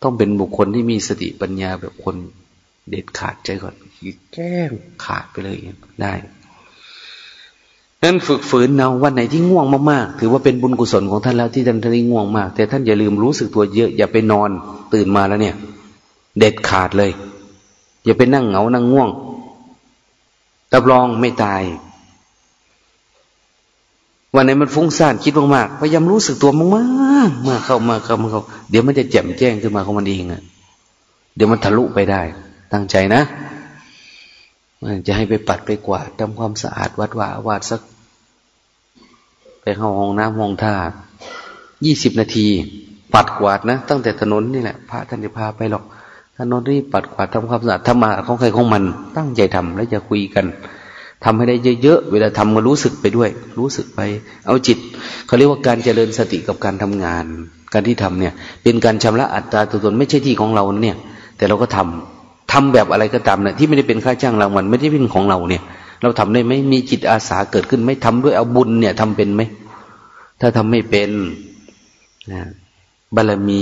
ต้องเป็นบุคคลที่มีสติปัญญาแบบคนเด็ดขาดใจก่อนแก้งขาดไปเลยได้ นั้นฝึกฝืนเอาวันไหนที่ง่วงมากๆ ถือว่าเป็นบุญกุศลของท่านแล้วที่ท่านท่านง่วงมาก แต่ท่านอย่าลืมรู้สึกตัวเยอะ อย่าไปนอนตื่นมาแล้วเนี่ย เด็ดขาดเลย อย่าไปนั่งเหงานั่งง่วงรับรองไม่ตาย วันไหนมันฟุ้งซ่านคิดมากๆพยายามรู้สึกตัวมากๆมาเข้ามาเข้ามาเข้าเดี๋ยวมันจะแจ่มแจ้งขึ้นมาของมันเองอะเดี๋ยวมันทะลุไปได้ ตั้งใจนะจะให้ไปปัดไปกวาดทำความสะอาดวัดว่าวาดสัก ไปเข้าห้องน้ำห้องท่ายี่สิบนาที ปัดกวาดนะ ตั้งแต่ถนนนี่แหละ พระท่านจะพาไปหรอก ถนนรีบปัดกวาดทำความสะอาดทำมาของใครของมัน ตั้งใจทำแล้วจะคุยกันทำให้ได้เยอะๆ เวลาทำก็รู้สึกไปด้วย รู้สึกไป เอาจิต เขาเรียกว่าการเจริญสติกับการทำงาน การที่ทำเนี่ย เป็นการชำระอัตตาตัวตนไม่ใช่ที่ของเราเนี่ย แต่เราก็ทำทำแบบอะไรก็ตามนะที่ไม่ได้เป็นค่าจ้างรางวัลไม่ได้เป็นของเราเนี่ย เราทำได้ไหมมีจิตอาสาเกิดขึ้นไม่ทำด้วยเอาบุญเนี่ยทำเป็นไหมถ้าทำไม่เป็นนะบารมี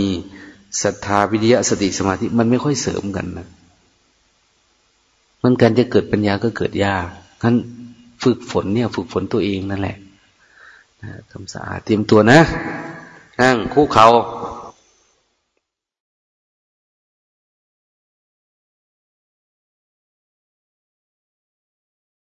ศรัทธาวิทยาสติสมาธิมันไม่ค่อยเสริมกันนะมันการจะเกิดปัญญาก็เกิดยากงั้นฝึกฝนเนี่ย ฝึกฝนตัวเองนั่นแหละทำสะอาดเตรียมตัวนะ นั่งคู่เขา่า